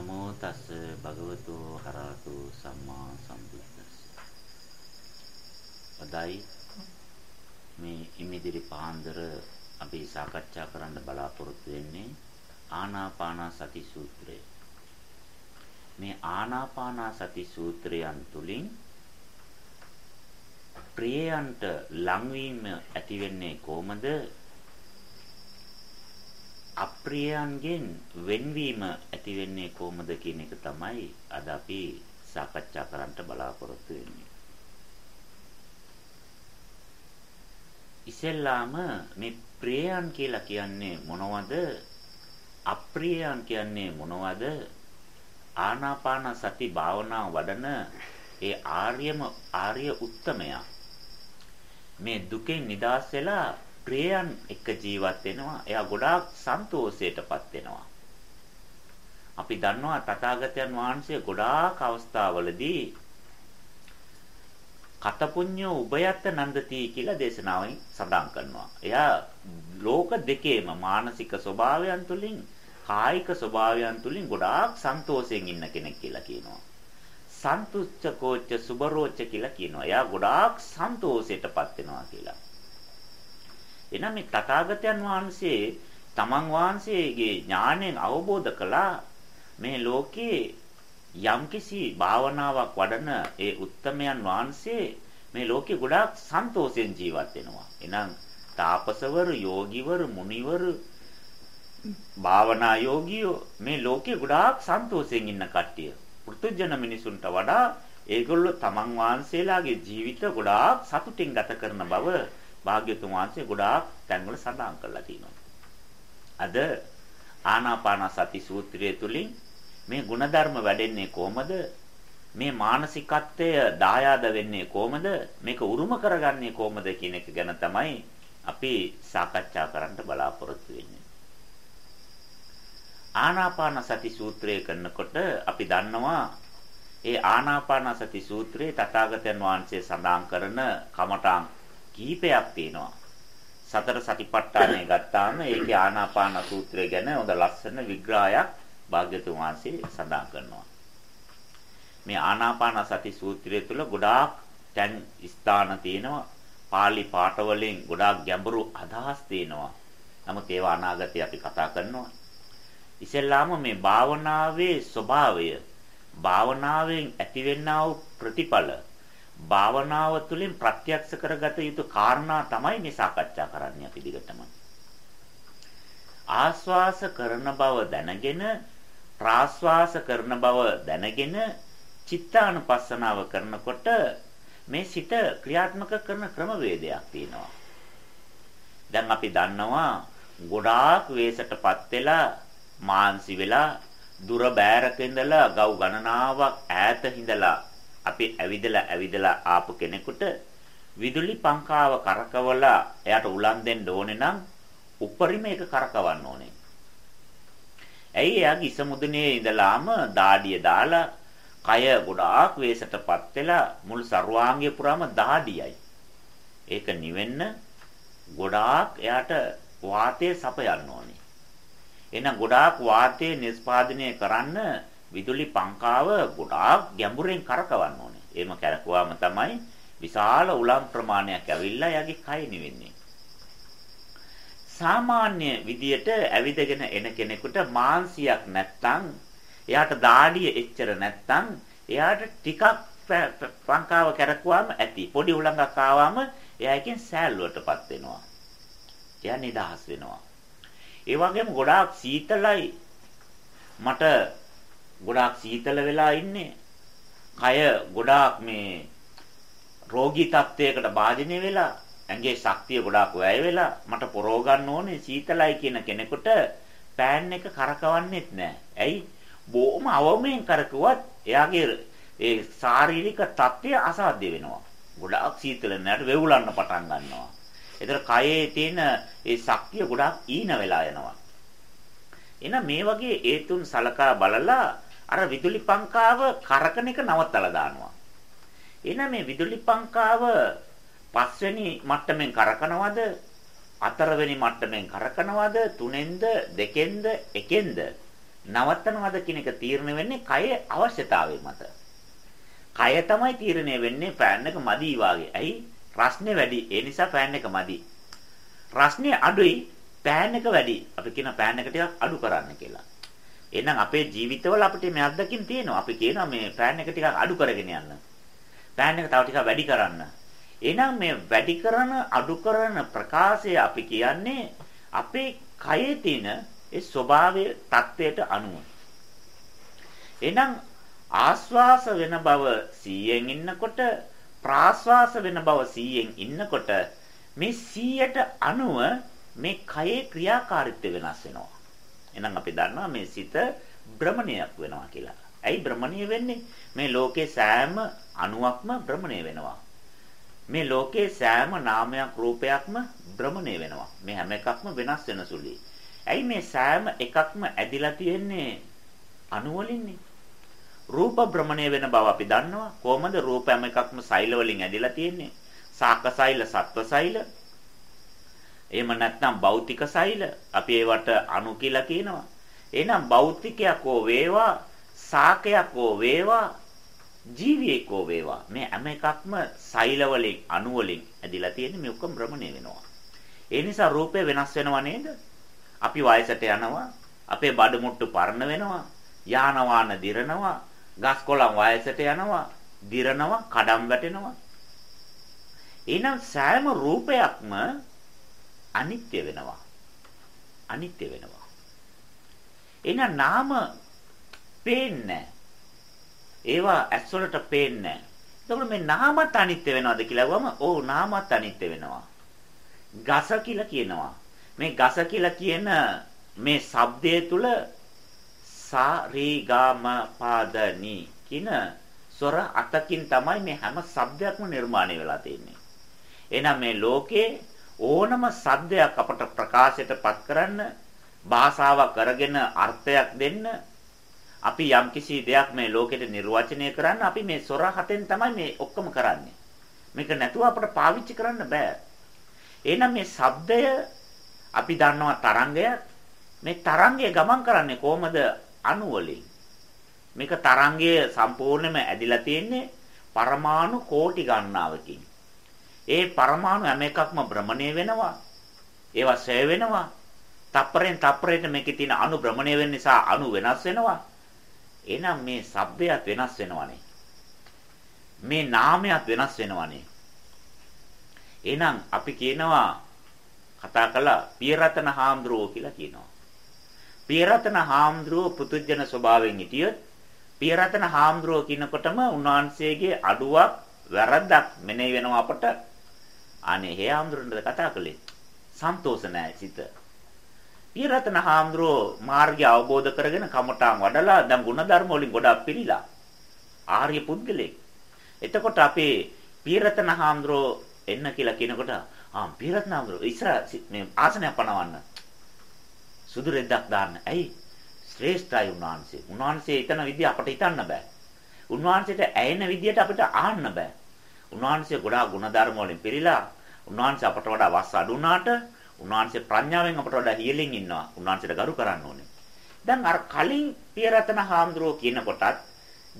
නමෝ තස් භගවතු හරහතු සම්මා සම්බුද්දස්ස. අදයි මේ ඉමිදිරි පාන්දර අපි සාකච්ඡා කරන්න බලාපොරොත්තු වෙන්නේ ආනාපාන සති සූත්‍රය. මේ ආනාපාන සති සූත්‍රයන් තුලින් ප්‍රියයන්ට ලංවීම ඇති වෙන්නේ කොහොමද? අප්‍රියයන්ගෙන් වෙන්වීම ඇති වෙන්නේ කොහොමද කියන එක තමයි අද අපි සාකච්ඡා කරන්න බලාපොරොත්තු වෙන්නේ. ඉස්සෙල්ලාම මේ ප්‍රියයන් කියලා කියන්නේ මොනවද? අප්‍රියයන් කියන්නේ මොනවද? ආනාපාන සති භාවනා වඩන ඒ ආර්යම ආර්ය උත්තමයා මේ දුකෙන් නිදහස් වෙලා ප්‍රියයන් එක්ක ජීවත් වෙනවා. එයා ගොඩාක් සන්තෝෂයටපත් වෙනවා. අපි දන්නවා තථාගතයන් වහන්සේ ගොඩාක් අවස්ථාවලදී කතපුඤ්ඤෝ උභයත්ත නන්දති කියලා දේශනාවෙන් සඳහන් කරනවා. එයා ලෝක දෙකේම මානසික ස්වභාවයන් තුලින් කායික ස්වභාවයන් තුලින් ගොඩාක් සන්තෝෂයෙන් ඉන්න කෙනෙක් කියලා කියනවා. සන්තුච්ච කෝච්ච සුබරෝච්ච කියලා කියනවා. එයා ගොඩාක් සන්තෝෂයටපත් වෙනවා කියලා. එහෙනම් මේ තථාගතයන් වහන්සේ තමන් වහන්සේගේ ඥාණයෙන් අවබෝධ කළා මේ ලෝකේ යම්කිසි භාවනාවක් වඩන ඒ උත්තමයන් වහන්සේ මේ ලෝකේ ගොඩාක් සන්තෝෂෙන් ජීවත් වෙනවා. එහෙනම් තාපසවරු, යෝගිවරු, මුනිවරු, භාවනා යෝගියෝ මේ ලෝකේ ගොඩාක් සන්තෝෂෙන් ඉන්න කට්ටිය. පෘථුජන මිනිසුන්ට වඩා ඒගොල්ලෝ තමන් වහන්සේලාගේ ජීවිත ගොඩාක් සතුටින් ගත කරන බව භාග්‍යතුන් වහන්සේ ගොඩාක් තැන්වල සඳහන් කරලා තියෙනවා. අද ආනාපාන සති සූත්‍රය තුලින් මේ ಗುಣධර්ම වැඩෙන්නේ කොහමද? මේ මානසිකත්වය දායාද වෙන්නේ කොහමද? මේක උරුම කරගන්නේ කොහමද කියන එක ගැන තමයි අපි සාකච්ඡා කරන්න බලාපොරොත්තු වෙන්නේ. ආනාපාන සති සූත්‍රය කරනකොට අපි දන්නවා ඒ ආනාපාන සති සූත්‍රයේ තථාගතයන් වහන්සේ සඳහන් කරන කමඨාන් කීපයක් තියෙනවා. සතර සතිපට්ඨානය ගත්තාම ඒකේ ආනාපාන සූත්‍රය ගැන හොඳ ලස්සන විග්‍රහයක් භාග්‍යතුන් වහන්සේ සඳහන් කරනවා. මේ ආනාපාන සති සූත්‍රය තුල ගොඩාක් තැන් ස්ථාන තියෙනවා. pāli පාඨවලින් ගොඩාක් ගැඹුරු අදහස් තියෙනවා. නමුත් ඒවා අනාගතේ අපි කතා කරනවා. ඉතින්ලාම මේ භාවනාවේ ස්වභාවය භාවනාවෙන් ඇතිවෙනා වූ ප්‍රතිඵල භාවනාව තුළින් ප්‍රත්‍යක්ෂ කරගත යුතු කාරණා තමයි මේ සාකච්ඡා කරන්නේ අපි දිගටම. ආස්වාස කරන බව දැනගෙන ප්‍රාස්වාස කරන බව දැනගෙන චිත්තානුපස්සනාව කරනකොට මේ සිත ක්‍රියාත්මක කරන ක්‍රමවේදයක් තියෙනවා. දැන් අපි දන්නවා ගොඩාක් වේසටපත් වෙලා මාන්සි වෙලා දුර බෑරක ඉඳලා ගව් ගණනාවක් ඈත හිඳලා අපි ඇවිදලා ඇවිදලා ආපු කෙනෙකුට විදුලි පංකාව කරකවලා එයාට උලන් දෙන්න ඕනේ නම් උපරිම එක කරකවන්න ඕනේ. ඇයි එයාගේ ඉස මුදුනේ ඉඳලාම දාඩිය දාලා කය ගොඩාක් වේසටපත් වෙලා මුළු සර්වාංගය පුරාම දාඩියයි. ඒක නිවෙන්න ගොඩාක් එයාට වාතය සපයන්න ඕනේ. එහෙනම් ගොඩාක් වාතය නිස්පාදනය කරන්න විදුලි පංකාව ගොඩාක් ගැඹුරෙන් කරකවන්න ඕනේ. එහෙම කරකුවාම තමයි විශාල උලම් ප්‍රමාණයක් ඇවිල්ලා යගේ කය නිවෙන්නේ. සාමාන්‍ය විදියට ඇවිදගෙන එන කෙනෙකුට මාංශයක් නැත්තම් එයාට දාඩිය එච්චර නැත්තම් එයාට ටිකක් පංකාව කරකුවාම ඇති. පොඩි උලංගක් ආවම එයා එකෙන් සෑල්ලුවටපත් වෙනවා. එයා නිදහස් වෙනවා. ඒ වගේම ගොඩාක් සීතලයි මට ගොඩාක් සීතල වෙලා ඉන්නේ. කය ගොඩාක් මේ රෝගී තත්ත්වයකට භාජනය වෙලා ඇඟේ ශක්තිය ගොඩාක් වැය වෙලා මට පොරව ගන්න ඕනේ සීතලයි කියන කෙනෙකුට පෑන් එක කරකවන්නෙත් නෑ. ඇයි? බොහොම අවමෙන් කරකුවත් එයාගේ ඒ ශාරීරික තත්ත්වය අසාධ්‍ය වෙනවා. ගොඩාක් සීතල නැට වෙවුලන්න පටන් ගන්නවා. ඒතර කයේ තියෙන ඒ ශක්තිය ගොඩාක් ඊන වෙලා යනවා. එහෙනම් මේ වගේ ඒ තුන් සලකා බලලා අර විදුලි පංකාව කරකන එක නවත්තලා දානවා. එහෙනම් මේ විදුලි පංකාව පස්වෙනි මට්ටමින් කරකනවද? හතරවෙනි මට්ටමින් කරකනවද? තුනෙන්ද, දෙකෙන්ද, එකෙන්ද? නවත්තනවද කියන එක තීරණය වෙන්නේ කයේ අවශ්‍යතාවය මත. කය තමයි තීරණය වෙන්නේ ෆෑන් එක මදි වාගේ. ඇයි? රස්නේ වැඩි. ඒ නිසා ෆෑන් එක මදි. රස්නේ අඩුයි ෆෑන් එක වැඩි. අපි කියන ෆෑන් එක ටිකක් අඩු කරන්න කියලා. එහෙනම් අපේ ජීවිතවල අපිට මේ අත්දැකීම් තියෙනවා. අපි කියනවා මේ ෆෑන් එක ටිකක් අඩු කරගෙන යන්න. ෆෑන් එක තව ටිකක් වැඩි කරන්න. එහෙනම් මේ වැඩි කරන අඩු කරන ප්‍රකාශය අපි කියන්නේ අපේ කයේ තියෙන ඒ ස්වභාවය தත්වයට අනුව. එහෙනම් ආස්වාස වෙන බව 100න් ඉන්නකොට ප්‍රාස්වාස වෙන බව 100න් ඉන්නකොට මේ 100ට අනුව මේ කයේ ක්‍රියාකාරීත්වය වෙනස් වෙනවා. එහෙනම් අපි දන්නවා මේ සිත භ්‍රමණයක් වෙනවා කියලා. ඇයි භ්‍රමණීය වෙන්නේ? මේ ලෝකේ සෑම අණුවක්ම භ්‍රමණය වෙනවා. මේ ලෝකේ සෑම නාමයක් රූපයක්ම භ්‍රමණය වෙනවා. මේ හැම එකක්ම වෙනස් වෙන සුළුයි. ඇයි මේ සෑම එකක්ම ඇදිලා තියෙන්නේ අණු වලින්නේ? රූප භ්‍රමණය වෙන බව අපි දන්නවා. කොහොමද රූප හැම එකක්ම සෛල වලින් ඇදිලා තියෙන්නේ? සාක සෛල, සත්ව සෛල. එහෙම නැත්නම් භෞතික සෛල. අපි ඒවට අණු කියලා කියනවා. එහෙනම් භෞතිකයක් හෝ වේවා, සාකයක් හෝ වේවා, ජීවියෙක් හෝ වේවා. මේ හැම එකක්ම සෛල වලින්, අණු වලින් ඇදිලා තියෙන්නේ මේ ඔක්කොම භ්‍රමණය වෙනවා. ඒ නිසා රූපය වෙනස් වෙනව නේද? අපි වයසට යනවා, අපේ බඩ මුට්ටු පරණ වෙනවා, යාන වාහන දිරනවා, ගස් කොළන් වයසට යනවා, දිරනවා, කඩම් වැටෙනවා. එහෙනම් සෑම රූපයක්ම අනිත්‍ය වෙනවා. අනිත්‍ය වෙනවා. එහෙනම් නාම පේන්නේ ඒවා ඇස් වලට පේන්නේ එතකොට මේ නාමත් අනිත්‍ය වෙනවද කියලා වුවම ඔව් නාමත් අනිත්‍ය වෙනවා. ගස කියලා කියනවා. මේ ගස කියලා කියන මේ shabdය තුල සා රී ගා ම පාද නි කියන ස්වර අතකින් තමයි මේ හැම shabdයක්ම නිර්මාණය වෙලා තියෙන්නේ. එහෙනම් මේ ලෝකේ ඕනම shabdයක් අපට ප්‍රකාශයටපත් කරන්න භාෂාවක් කරගෙන අර්ථයක් දෙන්න අපි යම්කිසි දෙයක් මේ ලෝකෙට නිර්වචනය කරන්න අපි මේ සොර හතෙන් තමයි මේ ඔක්කොම කරන්නේ. මේක නැතුව අපට පාවිච්චි කරන්න බෑ. එහෙනම් මේ ශබ්දය අපි දන්නවා තරංගයක්. මේ තරංගය ගමන් කරන්නේ කොහමද? අණු වලින්. මේක තරංගය සම්පූර්ණයෙන්ම ඇදිලා තියෙන්නේ පරමාණු කෝටි ගණනාවකින්. ඒ පරමාණු හැම එකක්ම භ්‍රමණය වෙනවා. ඒවා ඡය වෙනවා. තප්පරෙන් තප්පරයට මේකේ තියෙන අණු භ්‍රමණය වෙන නිසා අණු වෙනස් වෙනවා. එහෙනම් මේ සබ්බයත් වෙනස් වෙනවනේ. මේ නාමයක් වෙනස් වෙනවනේ. එහෙනම් අපි කියනවා කතා කළා පියරතන හාමුදුරුවෝ කියලා කියනවා. පියරතන හාමුදුරුවෝ පුදුජන ස්වභාවයෙන් හිටියොත් පියරතන හාමුදුරුවෝ කියනකොටම උන්වහන්සේගේ අඩුවක් වැරද්දක් මෙනෙහි වෙනවා අපට. අනේ හේ ආම්ඳුරන්ට කතා කළේ. සන්තෝෂ නැහැ සිත. පියරතන හාමුදුරෝ මාර්ගය අවබෝධ කරගෙන කමඨාන් වඩලා දැන් ಗುಣධර්ම වලින් ගොඩක් පිළිලා. ආර්ය පුද්ගලෙක්. එතකොට අපේ පියරතන හාමුදුරෝ එන්න කියලා කියනකොට ආ පියරතන හාමුදුරෝ ඉස්සර මේ ආසනය පනවන්න. සුදු රෙද්දක් දාන්න. ඇයි? ශ්‍රේෂ්ඨයි උන්වහන්සේ. උන්වහන්සේ ඊතන විදිය අපට හිතන්න බෑ. උන්වහන්සේට ඇයෙන විදියට අපිට අහන්න බෑ. උන්වහන්සේ ගොඩාක් ಗುಣධර්ම වලින් පිළිලා උන්වහන්සේ අපට වඩා වස් අඩු වුණාට උන්වහන්සේ ප්‍රඥාවෙන් අපට වඩා ඉහළින් ඉන්නවා. උන්වහන්සේට ගරු කරන්න ඕනේ. දැන් අර කලින් පියරතන හාමුදුරුවෝ කියන කොටත්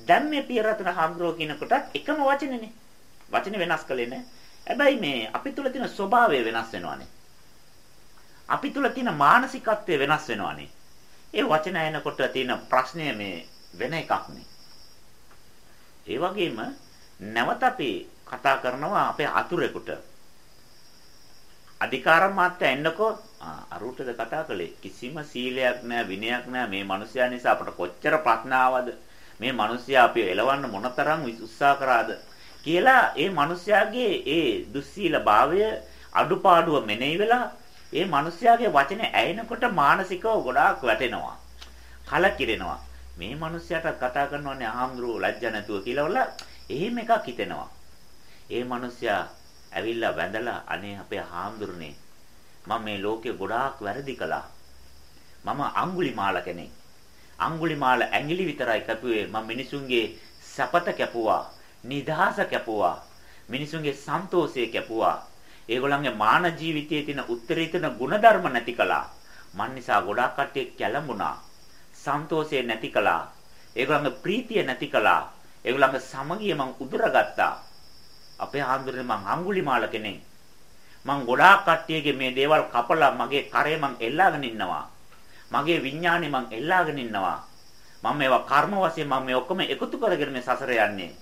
දැන් මේ පියරතන හාමුදුරුවෝ කියන කොටත් එකම වචනේනේ. වචනේ වෙනස් කළේ නෑ. හැබැයි මේ අපි තුල තියෙන ස්වභාවය වෙනස් වෙනවානේ. අපි තුල තියෙන මානසිකත්වය වෙනස් වෙනවානේ. ඒ වචන ඇහෙනකොට තියෙන ප්‍රශ්නය මේ වෙන එකක් නේ. ඒ වගේම නැවත අපි කතා කරනවා අපේ අතුරෙකුට. අධිකාර මාත්‍ය එන්නකෝ අරුටද කතා කළේ කිසිම සීලයක් නැහැ විනයක් නැහැ මේ මිනිස්යා නිසා අපට කොච්චර ප්‍රඥාවද මේ මිනිස්යා අපි එලවන්න මොනතරම් උත්සාහ කරාද කියලා ඒ මිනිස්යාගේ ඒ දුස්සීල භාවය අඩුපාඩුව මෙනෙහි වෙලා ඒ මිනිස්යාගේ වචනේ ඇයෙනකොට මානසිකව ගොඩාක් වැටෙනවා. කලකිරෙනවා. මේ මිනිස්යාට කතා කරනවානේ ආම්ද්‍රෝ ලැජ්ජ නැතුව කියලා වල එහෙම එකක් හිතෙනවා. ඒ මිනිස්යා ඇවිල්ලා වැඳලා අනේ අපේ ආම්ද්‍රනේ මම මේ ලෝකේ ගොඩාක් වැරදි කළා. මම අඟුලිමාල කෙනෙක්. අඟුලිමාල ඇඟිලි විතරයි කැපුවේ මම මිනිසුන්ගේ සපත කැපුවා. නිදහස කැපුවා. මිනිසුන්ගේ සන්තෝෂය කැපුවා. ඒගොල්ලන්ගේ මාන ජීවිතයේ තියෙන උත්තරීතර ಗುಣධර්ම නැති කළා. මන් නිසා ගොඩාක් කට්ටිය කැළඹුණා. සන්තෝෂය නැති කළා. ඒගොල්ලන්ගේ ප්‍රීතිය නැති කළා. ඒගොල්ලන්ගේ සමගිය මං උදුරගත්තා. අපේ ආන්දරේ මං අඟුලිමාල කෙනෙක්. මං ගොඩාක් කට්ටියගේ මේ දේවල් කපලා මගේ කරේ මං එල්ලාගෙන ඉන්නවා. මගේ විඥානේ මං එල්ලාගෙන ඉන්නවා. මම මේවා කර්ම වශයෙන් මම මේ ඔක්කොම එකතු කරගෙන මේ සසර යන්නේ.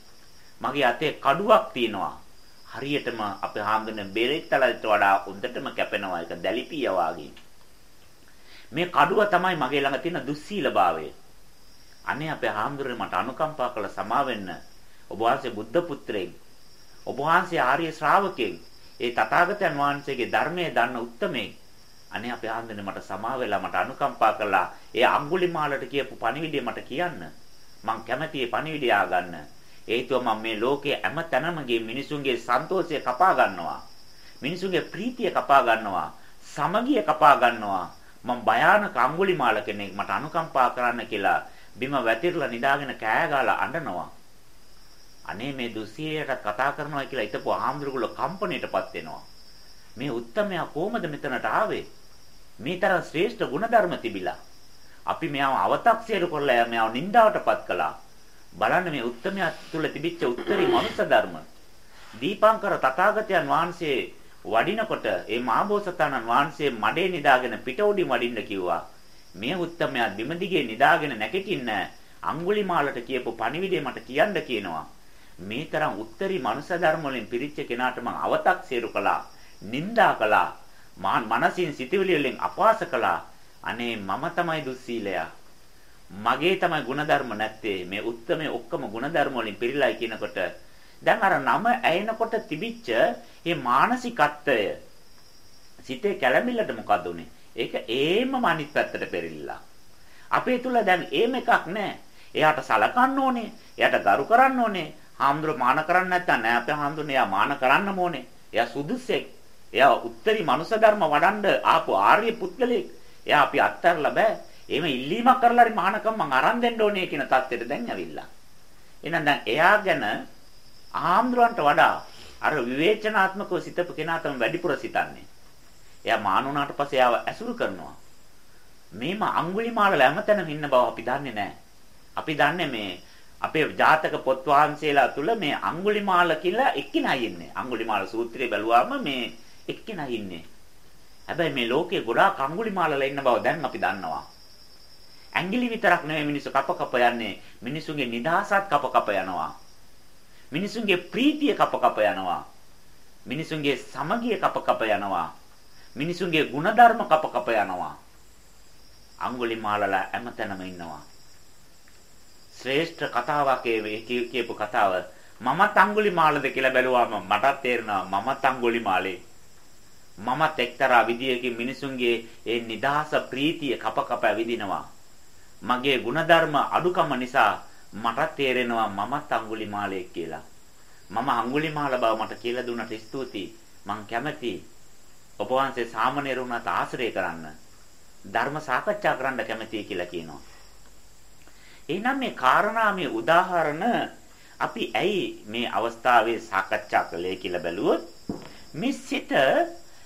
මගේ අතේ කඩුවක් තියෙනවා. හරියටම අපේ හාමුදුරනේ බෙරෙත්තලට වඩා හොඳටම කැපෙනවා ඒක දැලිපිය වාගේ. මේ කඩුව තමයි මගේ ළඟ තියෙන දුස්සීලභාවය. අනේ අපේ හාමුදුරනේ මට අනුකම්පා කළ සමා වෙන්න. ඔබ වහන්සේ බුද්ධ පුත්‍රයෙක්. ඔබ වහන්සේ ආර්ය ශ්‍රාවකයෙක්. ඒ තථාගතයන් වහන්සේගේ ධර්මයේ දන්න උත්තමයෙක්. අනේ අපේ ආන්දනේ මට සමා වෙලා මට අනුකම්පා කළා. ඒ අඟුලිමාලට කියපු පණිවිඩය මට කියන්න. මං කැමැති ඒ පණිවිඩය ආගන්න. හේතුව මම මේ ලෝකයේ හැම තැනම ගිය මිනිසුන්ගේ සන්තෝෂය කපා ගන්නවා. මිනිසුන්ගේ ප්‍රීතිය කපා ගන්නවා. සමගිය කපා ගන්නවා. මම භයානක අඟුලිමාල කෙනෙක් මට අනුකම්පා කරන්න කියලා බිම වැතිරලා නිදාගෙන කෑ ගාලා අඬනවා. අනේ මේ දුසියට කතා කරනවා කියලා හිතපු ආම්දුරුගල කම්පණයටපත් වෙනවා. මේ උත්තමයා කොහමද මෙතනට ආවේ? මේ තරම් ශ්‍රේෂ්ඨ ගුණධර්ම තිබිලා. අපි මෙයාව අව탁සියරු කරලා මෙයාව නින්දාවටපත් කළා. බලන්න මේ උත්තමයා තුල තිබිච්ච උත්තරී මනුෂ්‍ය ධර්ම. දීපංකර තථාගතයන් වහන්සේ වඩිනකොට ඒ මහබෝසතාණන් වහන්සේ මඩේ නිදාගෙන පිට උඩින් වඩින්න කිව්වා. මේ උත්තමයා බිම දිගේ නිදාගෙන නැගිටින්න අඟුලිමාලට කියපු පණිවිඩය මට කියන්න කියනවා. මේ තරම් උත්තරී මනුෂ්‍ය ධර්ම වලින් පිරිච්ච කෙනාට මං අව탁සීරු කළා, නිඳා කළා, මාන් මනසින් සිතවිලි වලින් අපහාස කළා. අනේ මම තමයි දුස්සීලයා. මගේ තමයි ಗುಣධර්ම නැත්තේ. මේ උත්තරමේ ඔක්කොම ಗುಣධර්ම වලින් පිරීලායි කියනකොට දැන් අර නම ඇයෙනකොට තිබිච්ච මේ මානසිකත්වය සිතේ කැළඹිල්ලට මොකද උනේ? ඒක ඒමම අනිත් පැත්තට පෙරිලා. අපේ තුල දැන් ඒම එකක් නැහැ. එයාට සලකන්න ඕනේ. එයාට ගරු කරන්න ඕනේ. හාමුදුර මාන කරන්නේ නැත්නම් නෑ අපේ හාමුදුරනේ එයා මාන කරන්න ඕනේ. එයා සුදුස්සෙක්. එයා උත්තරී මනුෂ්‍ය ධර්ම වඩන්න ආපු ආර්ය පුද්ගලෙක්. එයා අපි අත්හැරලා බෑ. එහෙම ඉල්ලීමක් කරලා හරි මහානකම් මං අරන් දෙන්න ඕනේ කියන தත්ත්වෙට දැන් ඇවිල්ලා. එහෙනම් දැන් එයා ගැන ආම්ද්‍රවන්ට වඩා අර විවේචනාත්මකව සිතපු කෙනා තමයි වැඩිපුර සිතන්නේ. එයා මානුණාට පස්සේ එයාව ඇසුරු කරනවා. මේම අඟුලිමාල හැමතැනම ඉන්න බව අපි දන්නේ නැහැ. අපි දන්නේ මේ අපේ ජාතක පොත් වහන්සේලා තුල මේ අඟුලිමාල කියලා එක්කිනා ඉන්නේ. අඟුලිමාල සූත්‍රය බැලුවාම මේ එක්කෙනා ඉන්නේ. හැබැයි මේ ලෝකේ ගොඩාක් අඟුලිමාලලා ඉන්න බව දැන් අපි දන්නවා. ඇඟිලි විතරක් නෙවෙයි මිනිස්සු කප කප යන්නේ මිනිසුන්ගේ නිදහසත් කප කප යනවා. මිනිසුන්ගේ ප්‍රීතිය කප කප යනවා. මිනිසුන්ගේ සමගිය කප කප යනවා. මිනිසුන්ගේ ಗುಣධර්ම කප කප යනවා. අඟුලිමාලලා හැමතැනම ඉන්නවා. ශ්‍රේෂ්ඨ කතාවක් කියපු කතාව මමත් අඟුලිමාලද කියලා බැලුවාම මටත් තේරෙනවා මමත් අඟුලිමාලේ. මමත් එක්තරා විදියකින් මිනිසුන්ගේ ඒ නිදහස ප්‍රීතිය කප කප විදිනවා. මගේ ಗುಣධර්ම අඩුකම නිසා මට තේරෙනවා මමත් අඟුලිමාලයෙක් කියලා. මම අඟුලිමාල බව මට කියලා දුන්නට ස්තුතියි. මං කැමැති ඔබ වහන්සේ සාමණේරුණාට ආශ්‍රය කරන්න. ධර්ම සාකච්ඡා කරන්න කැමැතියි කියලා කියනවා. එහෙනම් මේ කාරණා මේ උදාහරණ අපි ඇයි මේ අවස්ථාවේ සාකච්ඡා කළේ කියලා බැලුවොත් මේ සිත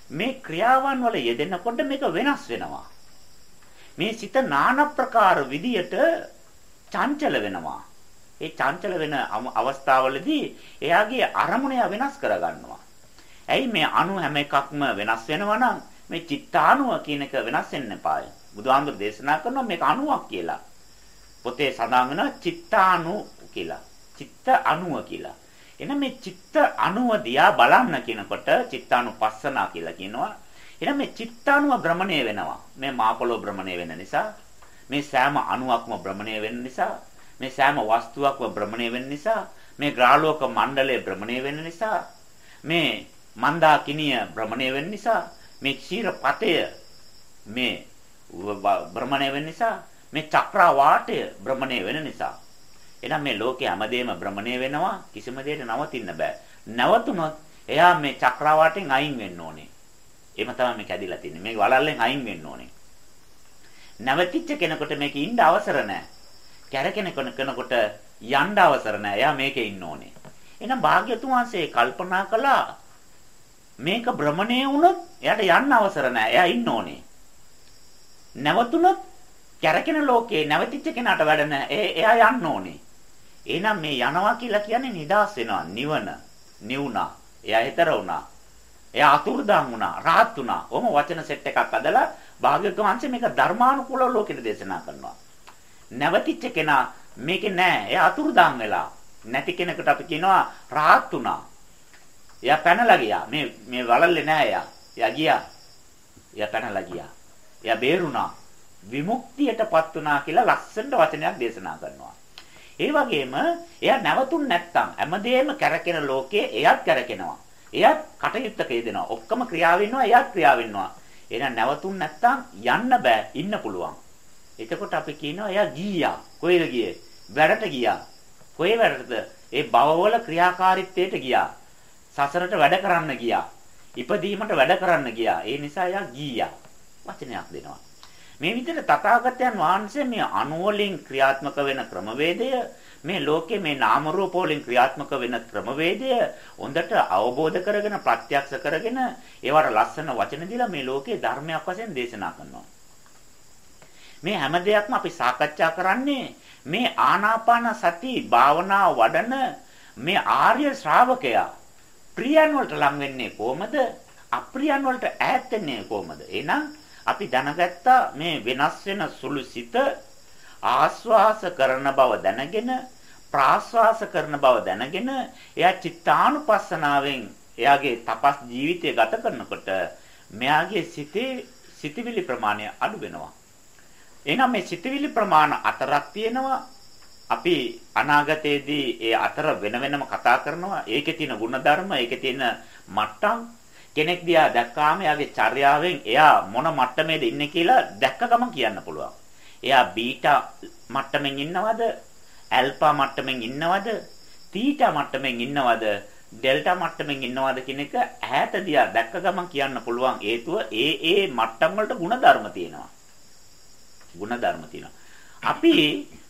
මේ ක්‍රියාවන් වල යෙදෙනකොට මේක වෙනස් වෙනවා. මේ සිත নানা ප්‍රකාර විදියට චංචල වෙනවා. ඒ චංචල වෙන අවස්ථාවවලදී එයාගේ අරමුණ වෙනස් කරගන්නවා. ඇයි මේ අණු හැම එකක්ම වෙනස් වෙනවා මේ චිත්තාණුව කියන එක වෙනස් වෙන්න එපාය. බුදුහාමුදුරු දේශනා කරනවා මේක අණුවක් කියලා. පොතේ සඳහන් වෙනවා චිත්තාණු කියලා. චිත්ත අණුව කියලා. එහෙනම් මේ චිත්ත අණුව දිහා බලන්න කියනකොට චිත්තානුපස්සනා කියලා කියනවා. එහෙනම් මේ චිත්තානුව භ්‍රමණය වෙනවා. මේ මාපොළොව භ්‍රමණය වෙන නිසා, මේ සෑම අණුවක්ම භ්‍රමණය වෙන නිසා, මේ සෑම වස්තුවක්ම භ්‍රමණය වෙන නිසා, මේ ග්‍රහලෝක මණ්ඩලය භ්‍රමණය වෙන නිසා, මේ මන්දාකිනිය භ්‍රමණය වෙන නිසා, මේ ක්ෂීරපතය මේ භ්‍රමණය වෙන නිසා, මේ චක්‍රාවාටය භ්‍රමණය වෙන නිසා එහෙනම් මේ ලෝකේ හැමදේම භ්‍රමණය වෙනවා කිසිම දෙයක නවතින්න බෑ. නැවතුනොත් එයා මේ චක්‍රාවාටෙන් අයින් වෙන්න ඕනේ. එහෙම තමයි මේක ඇදිලා තින්නේ. මේ වලල්ලෙන් අයින් වෙන්න ඕනේ. නැවතිච්ච කෙනෙකුට මේක ඉන්න අවසර නැහැ. කැරකෙන කෙනෙකුට යන්න අවසර නැහැ. එයා මේකේ ඉන්න ඕනේ. එහෙනම් භාග්‍යතුන් වහන්සේ කල්පනා කළා මේක භ්‍රමණය වුණොත් එයාට යන්න අවසර නැහැ. එයා ඉන්න ඕනේ. නැවතුනොත් කැරකෙන ලෝකේ නැවතිච්ච කෙනාට වැඩ නැහැ. එයා යන්න ඕනේ. එහෙනම් මේ යනවා කියලා කියන්නේ නිදාස් වෙනවා, නිවන, නිවුණා. එයා හෙතර වුණා. එයා අතුරුදන් වුණා, රාහත් වුණා. ඔහොම වචන සෙට් එකක් අදලා භාග්‍යවතුන් වහන්සේ මේක ධර්මානුකූලව ලෝකෙට දේශනා කරනවා. නැවතිච්ච කෙනා මේකේ නෑ. එයා අතුරුදන් වෙලා. නැති කෙනෙකුට අපි කියනවා රාහත් වුණා. එයා පැනලා ගියා. මේ මේ වලල්ලේ නෑ එයා. එයා ගියා. එයා පැනලා ගියා. එයා බේරුණා. විමුක්තියටපත් වුණා කියලා ලස්සනට වචනයක් දේශනා කරනවා. ඒ වගේම එයා නැවතුන් නැත්තම් හැමදේම කැරකෙන ලෝකයේ එයත් කැරකෙනවා. එයත් කටයුත්තක යෙදෙනවා. ඔක්කොම ක්‍රියාවෙ ඉන්නවා එයත් ක්‍රියාවෙ ඉන්නවා. එහෙනම් නැවතුන් නැත්තම් යන්න බෑ ඉන්න පුළුවන්. එතකොට අපි කියනවා එයා ගියා. කොහෙද ගියේ? වැඩට ගියා. කොහේ වැඩටද? ඒ භවවල ක්‍රියාකාරීත්වයට ගියා. සසරට වැඩ කරන්න ගියා. ඉපදීමට වැඩ කරන්න ගියා. ඒ නිසා එයා ගියා. වචනයක් දෙනවා. මේ විදිහට තථාගතයන් වහන්සේ මේ අණුවලින් ක්‍රියාත්මක වෙන ක්‍රමවේදය මේ ලෝකේ මේ නාම රූප වලින් ක්‍රියාත්මක වෙන ක්‍රමවේදය හොඳට අවබෝධ කරගෙන ප්‍රත්‍යක්ෂ කරගෙන ඒවට ලස්සන වචන දීලා මේ ලෝකේ ධර්මයක් වශයෙන් දේශනා කරනවා. මේ හැම දෙයක්ම අපි සාකච්ඡා කරන්නේ මේ ආනාපාන සති භාවනා වඩන මේ ආර්ය ශ්‍රාවකයා ප්‍රියයන් වලට ලං වෙන්නේ කොහමද? අප්‍රියයන් වලට ඈත් වෙන්නේ කොහමද? එහෙනම් අපි දැනගත්තා මේ වෙනස් වෙන සුළු සිත ආස්වාස කරන බව දැනගෙන ප්‍රාස්වාස කරන බව දැනගෙන එයා චිත්තානුපස්සනාවෙන් එයාගේ තපස් ජීවිතය ගත කරනකොට මෙයාගේ සිතේ සිතවිලි ප්‍රමාණය අඩු වෙනවා. එහෙනම් මේ සිතවිලි ප්‍රමාණ අතරක් තියෙනවා. අපි අනාගතයේදී ඒ අතර වෙන වෙනම කතා කරනවා. ඒකේ තියෙන ಗುಣධර්ම, ඒකේ තියෙන මට්ටම් කෙනෙක් දිහා දැක්කාම එයාගේ චර්යාවෙන් එයා මොන මට්ටමේද ඉන්නේ කියලා දැක්ක ගමන් කියන්න පුළුවන්. එයා බීටා මට්ටමින් ඉන්නවද? ඇල්ෆා මට්ටමින් ඉන්නවද? තීටා මට්ටමින් ඉන්නවද? ඩෙල්ටා මට්ටමින් ඉන්නවද කියන එක ඈත දිහා දැක්ක ගමන් කියන්න පුළුවන් හේතුව ඒ ඒ මට්ටම් වලට ಗುಣධර්ම තියෙනවා. ಗುಣධර්ම තියෙනවා. අපි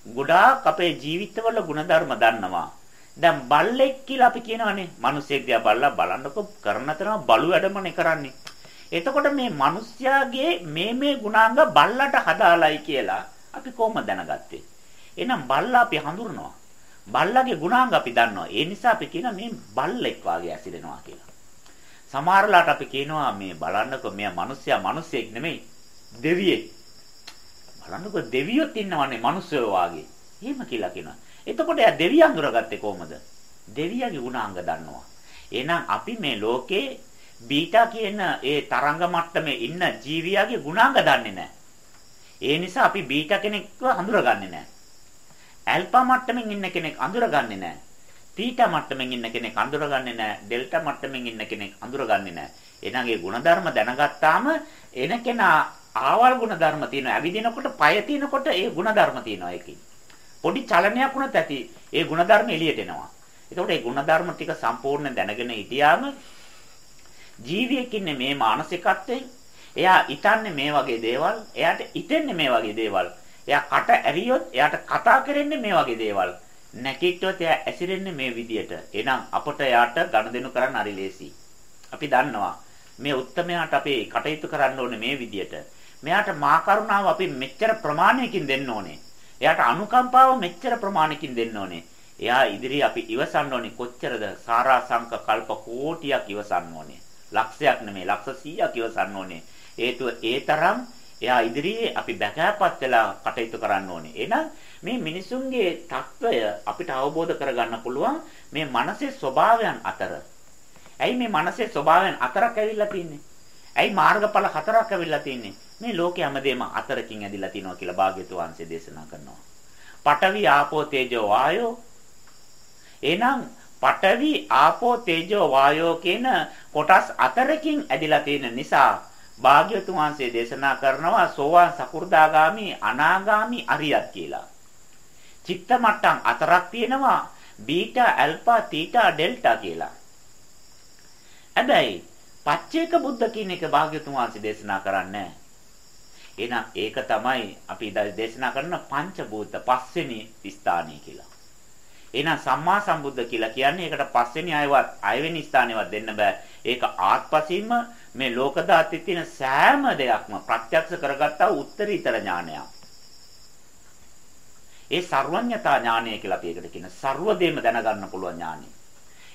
ගොඩාක් අපේ ජීවිතවල ಗುಣධර්ම දන්නවා. දැන් බල්ලෙක් කියලා අපි කියනවානේ. මිනිස්සෙක් දිහා බලලා බලන්නකො කරන තරම බලු වැඩමනේ කරන්නේ. එතකොට මේ මිනිස්යාගේ මේ මේ ගුණාංග බල්ලට හදාලයි කියලා අපි කොහොමද දැනගත්තේ? එහෙනම් බල්ලා අපි හඳුරනවා. බල්ලාගේ ගුණාංග අපි දන්නවා. ඒ නිසා අපි කියන මේ බල්ලෙක් වාගේ ඇසිරෙනවා කියලා. සමහරලාට අපි කියනවා මේ බලන්නකො මෙයා මිනිස්සයා මිනිස්සෙක් නෙමෙයි දෙවියෙක්. බලන්නකො දෙවියොත් ඉන්නවන්නේ මිනිස්සයෝ වාගේ. එහෙම කියලා කියනවා. එතකොට එයා දෙවියන් අඳුරගත්තේ කොහමද? දෙවියගේ ගුණාංග දන්නවා. එහෙනම් අපි මේ ලෝකේ බීටා කියන ඒ තරංග මට්ටමේ ඉන්න ජීවියාගේ ගුණාංග දන්නේ නැහැ. ඒ නිසා අපි බීටා කෙනෙක්ව හඳුරගන්නේ නැහැ. ඇල්ෆා මට්ටමින් ඉන්න කෙනෙක් අඳුරගන්නේ නැහැ. තීටා මට්ටමින් ඉන්න කෙනෙක් අඳුරගන්නේ නැහැ. ඩෙල්ටා මට්ටමින් ඉන්න කෙනෙක් අඳුරගන්නේ නැහැ. එහෙනම් ඒ ಗುಣධර්ම දැනගත්තාම එන කෙනා ආවල් ಗುಣධර්ම තියෙනවා. ඇවිදිනකොට පය තියෙනකොට ඒ ಗುಣධර්ම තියෙනවා ඒකේ. පොඩි චලනයක් වුණත් ඇති ඒ ಗುಣධර්ම එළියට එනවා. එතකොට ඒ ಗುಣධර්ම ටික සම්පූර්ණ දැනගෙන හිටියාම ජීවියෙක් ඉන්නේ මේ මානසිකත්වයෙන් එයා ිතන්නේ මේ වගේ දේවල්, එයාට හිතෙන්නේ මේ වගේ දේවල්. එයා කට ඇරියොත් එයාට කතා කරන්නේ මේ වගේ දේවල්. නැකිට්ටොත් එයා ඇසිරෙන්නේ මේ විදියට. එහෙනම් අපට එයාට ගනුදෙනු කරන්න හරි ලේසි. අපි දන්නවා මේ උත්තරමයාට අපි කටයුතු කරන්න ඕනේ මේ විදියට. මෙයාට මා කරුණාව අපි මෙච්චර ප්‍රමාණයකින් දෙන්න ඕනේ. එයාට අනුකම්පාව මෙච්චර ප්‍රමාණකින් දෙන්න ඕනේ. එයා ඉදිරි අපි ඉවසන්න ඕනේ කොච්චරද සාරාංශක කල්ප කෝටියක් ඉවසන්න ඕනේ. ලක්ෂයක් නෙමෙයි ලක්ෂ 100ක් ඉවසන්න ඕනේ. හේතුව ඒ තරම් එයා ඉදිරියේ අපි බැකෑපත් වෙලා කටයුතු කරන්න ඕනේ. එහෙනම් මේ මිනිසුන්ගේ తত্ত্বය අපිට අවබෝධ කරගන්න පුළුවන් මේ මනසේ ස්වභාවයන් අතර. ඇයි මේ මනසේ ස්වභාවයන් අතරක් ඇවිල්ලා තින්නේ? ඇයි මාර්ගඵල හතරක් ඇවිල්ලා තින්නේ? මේ ලෝකේ හැමදේම අතරකින් ඇදිලා තිනවා කියලා භාග්‍යතුන් වහන්සේ දේශනා කරනවා. පඨවි ආපෝ තේජෝ වායෝ එහෙනම් පඨවි ආපෝ තේජෝ වායෝ කියන කොටස් අතරකින් ඇදිලා තියෙන නිසා භාග්‍යතුන් වහන්සේ දේශනා කරනවා සෝවාන් සකු르දාගාමි අනාගාමි අරියත් කියලා. චිත්ත මට්ටම් අතරක් තියෙනවා බීටා ඇල්ෆා තීටා ඩෙල්ටා කියලා. හැබැයි පච්චේක බුද්ධ කියන එක භාග්‍යතුන් වහන්සේ දේශනා කරන්නේ එහෙනම් ඒක තමයි අපි දේශනා කරන පංචභූත පස්වෙනි ස්ථානය කියලා. එහෙනම් සම්මා සම්බුද්ධ කියලා කියන්නේ ඒකට පස්වෙනි අයවත් අයවෙනි ස්ථානෙවත් දෙන්න බෑ. ඒක ආත්පසින්ම මේ ලෝක ධාතයේ තියෙන සෑම දෙයක්ම ප්‍රත්‍යක්ෂ කරගත්තා උත්තරීතර ඥානයක්. ඒ සර්වඥතා ඥානය කියලා අපි ඒකට කියන සර්වදේම දැනගන්න පුළුවන් ඥානය.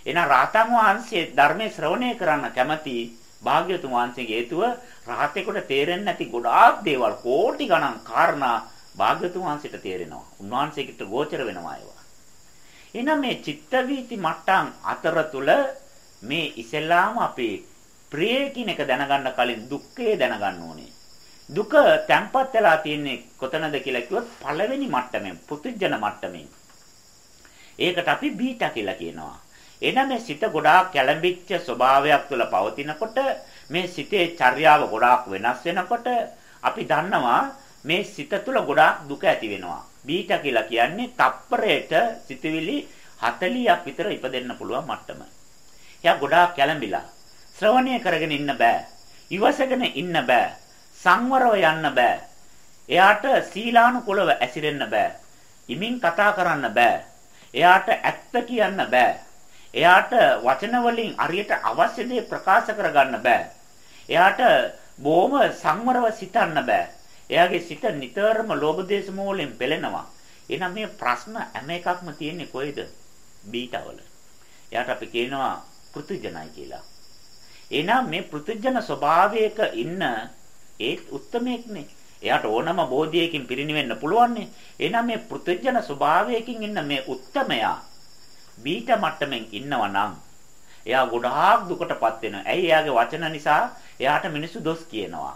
එහෙනම් රාතන් වහන්සේ ධර්මයේ ශ්‍රවණය කරන්න කැමති භාග්‍යතුන් වහන්සේගේ හේතුව රහතෙකුට තේරෙන්නේ නැති ගොඩාක් දේවල් කෝටි ගණන් කාරණා භාග්‍යතුන් වහන්සේට තේරෙනවා. උන්වහන්සේකට ගෝචර වෙනවා ඒවා. එහෙනම් මේ චිත්ත වීති මට්ටම් අතර තුල මේ ඉස්සෙල්ලාම අපි ප්‍රිය කියන එක දැනගන්න කලින් දුක්ඛය දැනගන්න ඕනේ. දුක තැම්පත් වෙලා තියෙන්නේ කොතනද කියලා කිව්වොත් පළවෙනි මට්ටමෙන් පුදුජන මට්ටමින්. ඒකට අපි බීටා කියලා කියනවා. එනනම් මේ සිත ගොඩාක් කැළඹිච්ච ස්වභාවයක් තුළ පවතිනකොට මේ සිතේ චර්යාව ගොඩාක් වෙනස් වෙනකොට අපි දන්නවා මේ සිත තුළ ගොඩාක් දුක ඇති වෙනවා. බීටා කියලා කියන්නේ තප්පරයට සිතවිලි 40ක් විතර ඉපදෙන්න පුළුවන් මට්ටම. එයා ගොඩාක් කැළඹිලා ශ්‍රවණය කරගෙන ඉන්න බෑ. ඉවසගෙන ඉන්න බෑ. සංවරව යන්න බෑ. එයාට සීලානුකූලව ඇසිරෙන්න බෑ. ඉමින් කතා කරන්න බෑ. එයාට ඇත්ත කියන්න බෑ. එයාට වචන වලින් හරියට අවශ්‍ය දේ ප්‍රකාශ කරගන්න බෑ. එයාට බොහොම සංවරව සිතන්න බෑ. එයාගේ සිත නිතරම ලෝභ දේශ මොහොලෙන් පෙළෙනවා. එහෙනම් මේ ප්‍රශ්න හැම එකක්ම තියෙන්නේ කොයිද? බීටවල. එයාට අපි කියනවා පෘතුජනයි කියලා. එහෙනම් මේ පෘතුජන ස්වභාවයක ඉන්න ඒත් උත්මයෙක්නේ. එයාට ඕනම බෝධියකින් පිරිනිවෙන්න පුළුවන්නේ. එහෙනම් මේ පෘථජන ස්වභාවයකින් ඉන්න මේ උත්මයා බීට මට්ටමින් ඉන්නවා නම් එයා ගොඩාක් දුකටපත් වෙනවා. ඇයි එයාගේ වචන නිසා එයාට මිනිස්සු දොස් කියනවා.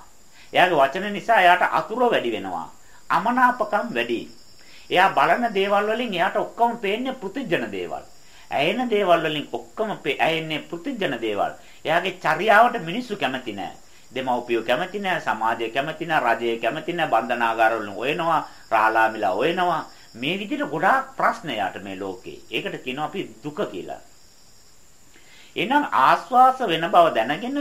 එයාගේ වචන නිසා එයාට අතුරු වැඩි වෙනවා. අමනාපකම් වැඩි. එයා බලන දේවල් වලින් එයාට ඔක්කොම පේන්නේ පෘථජන දේවල්. ඇයෙන දේවල් වලින් ඔක්කොම ඇයෙන්නේ පෘථජන දේවල්. එයාගේ චර්යාවට මිනිස්සු කැමති නෑ. දෙමව්පියෝ කැමති නැහැ, සමාජය කැමති නැහැ, රජය කැමති නැහැ, බන්ධනාගාරවල හොයනවා, රාලාමිලා හොයනවා. මේ විදිහට ගොඩාක් ප්‍රශ්න යාට මේ ලෝකේ. ඒකට කියනවා අපි දුක කියලා. එහෙනම් ආස්වාස වෙන බව දැනගෙන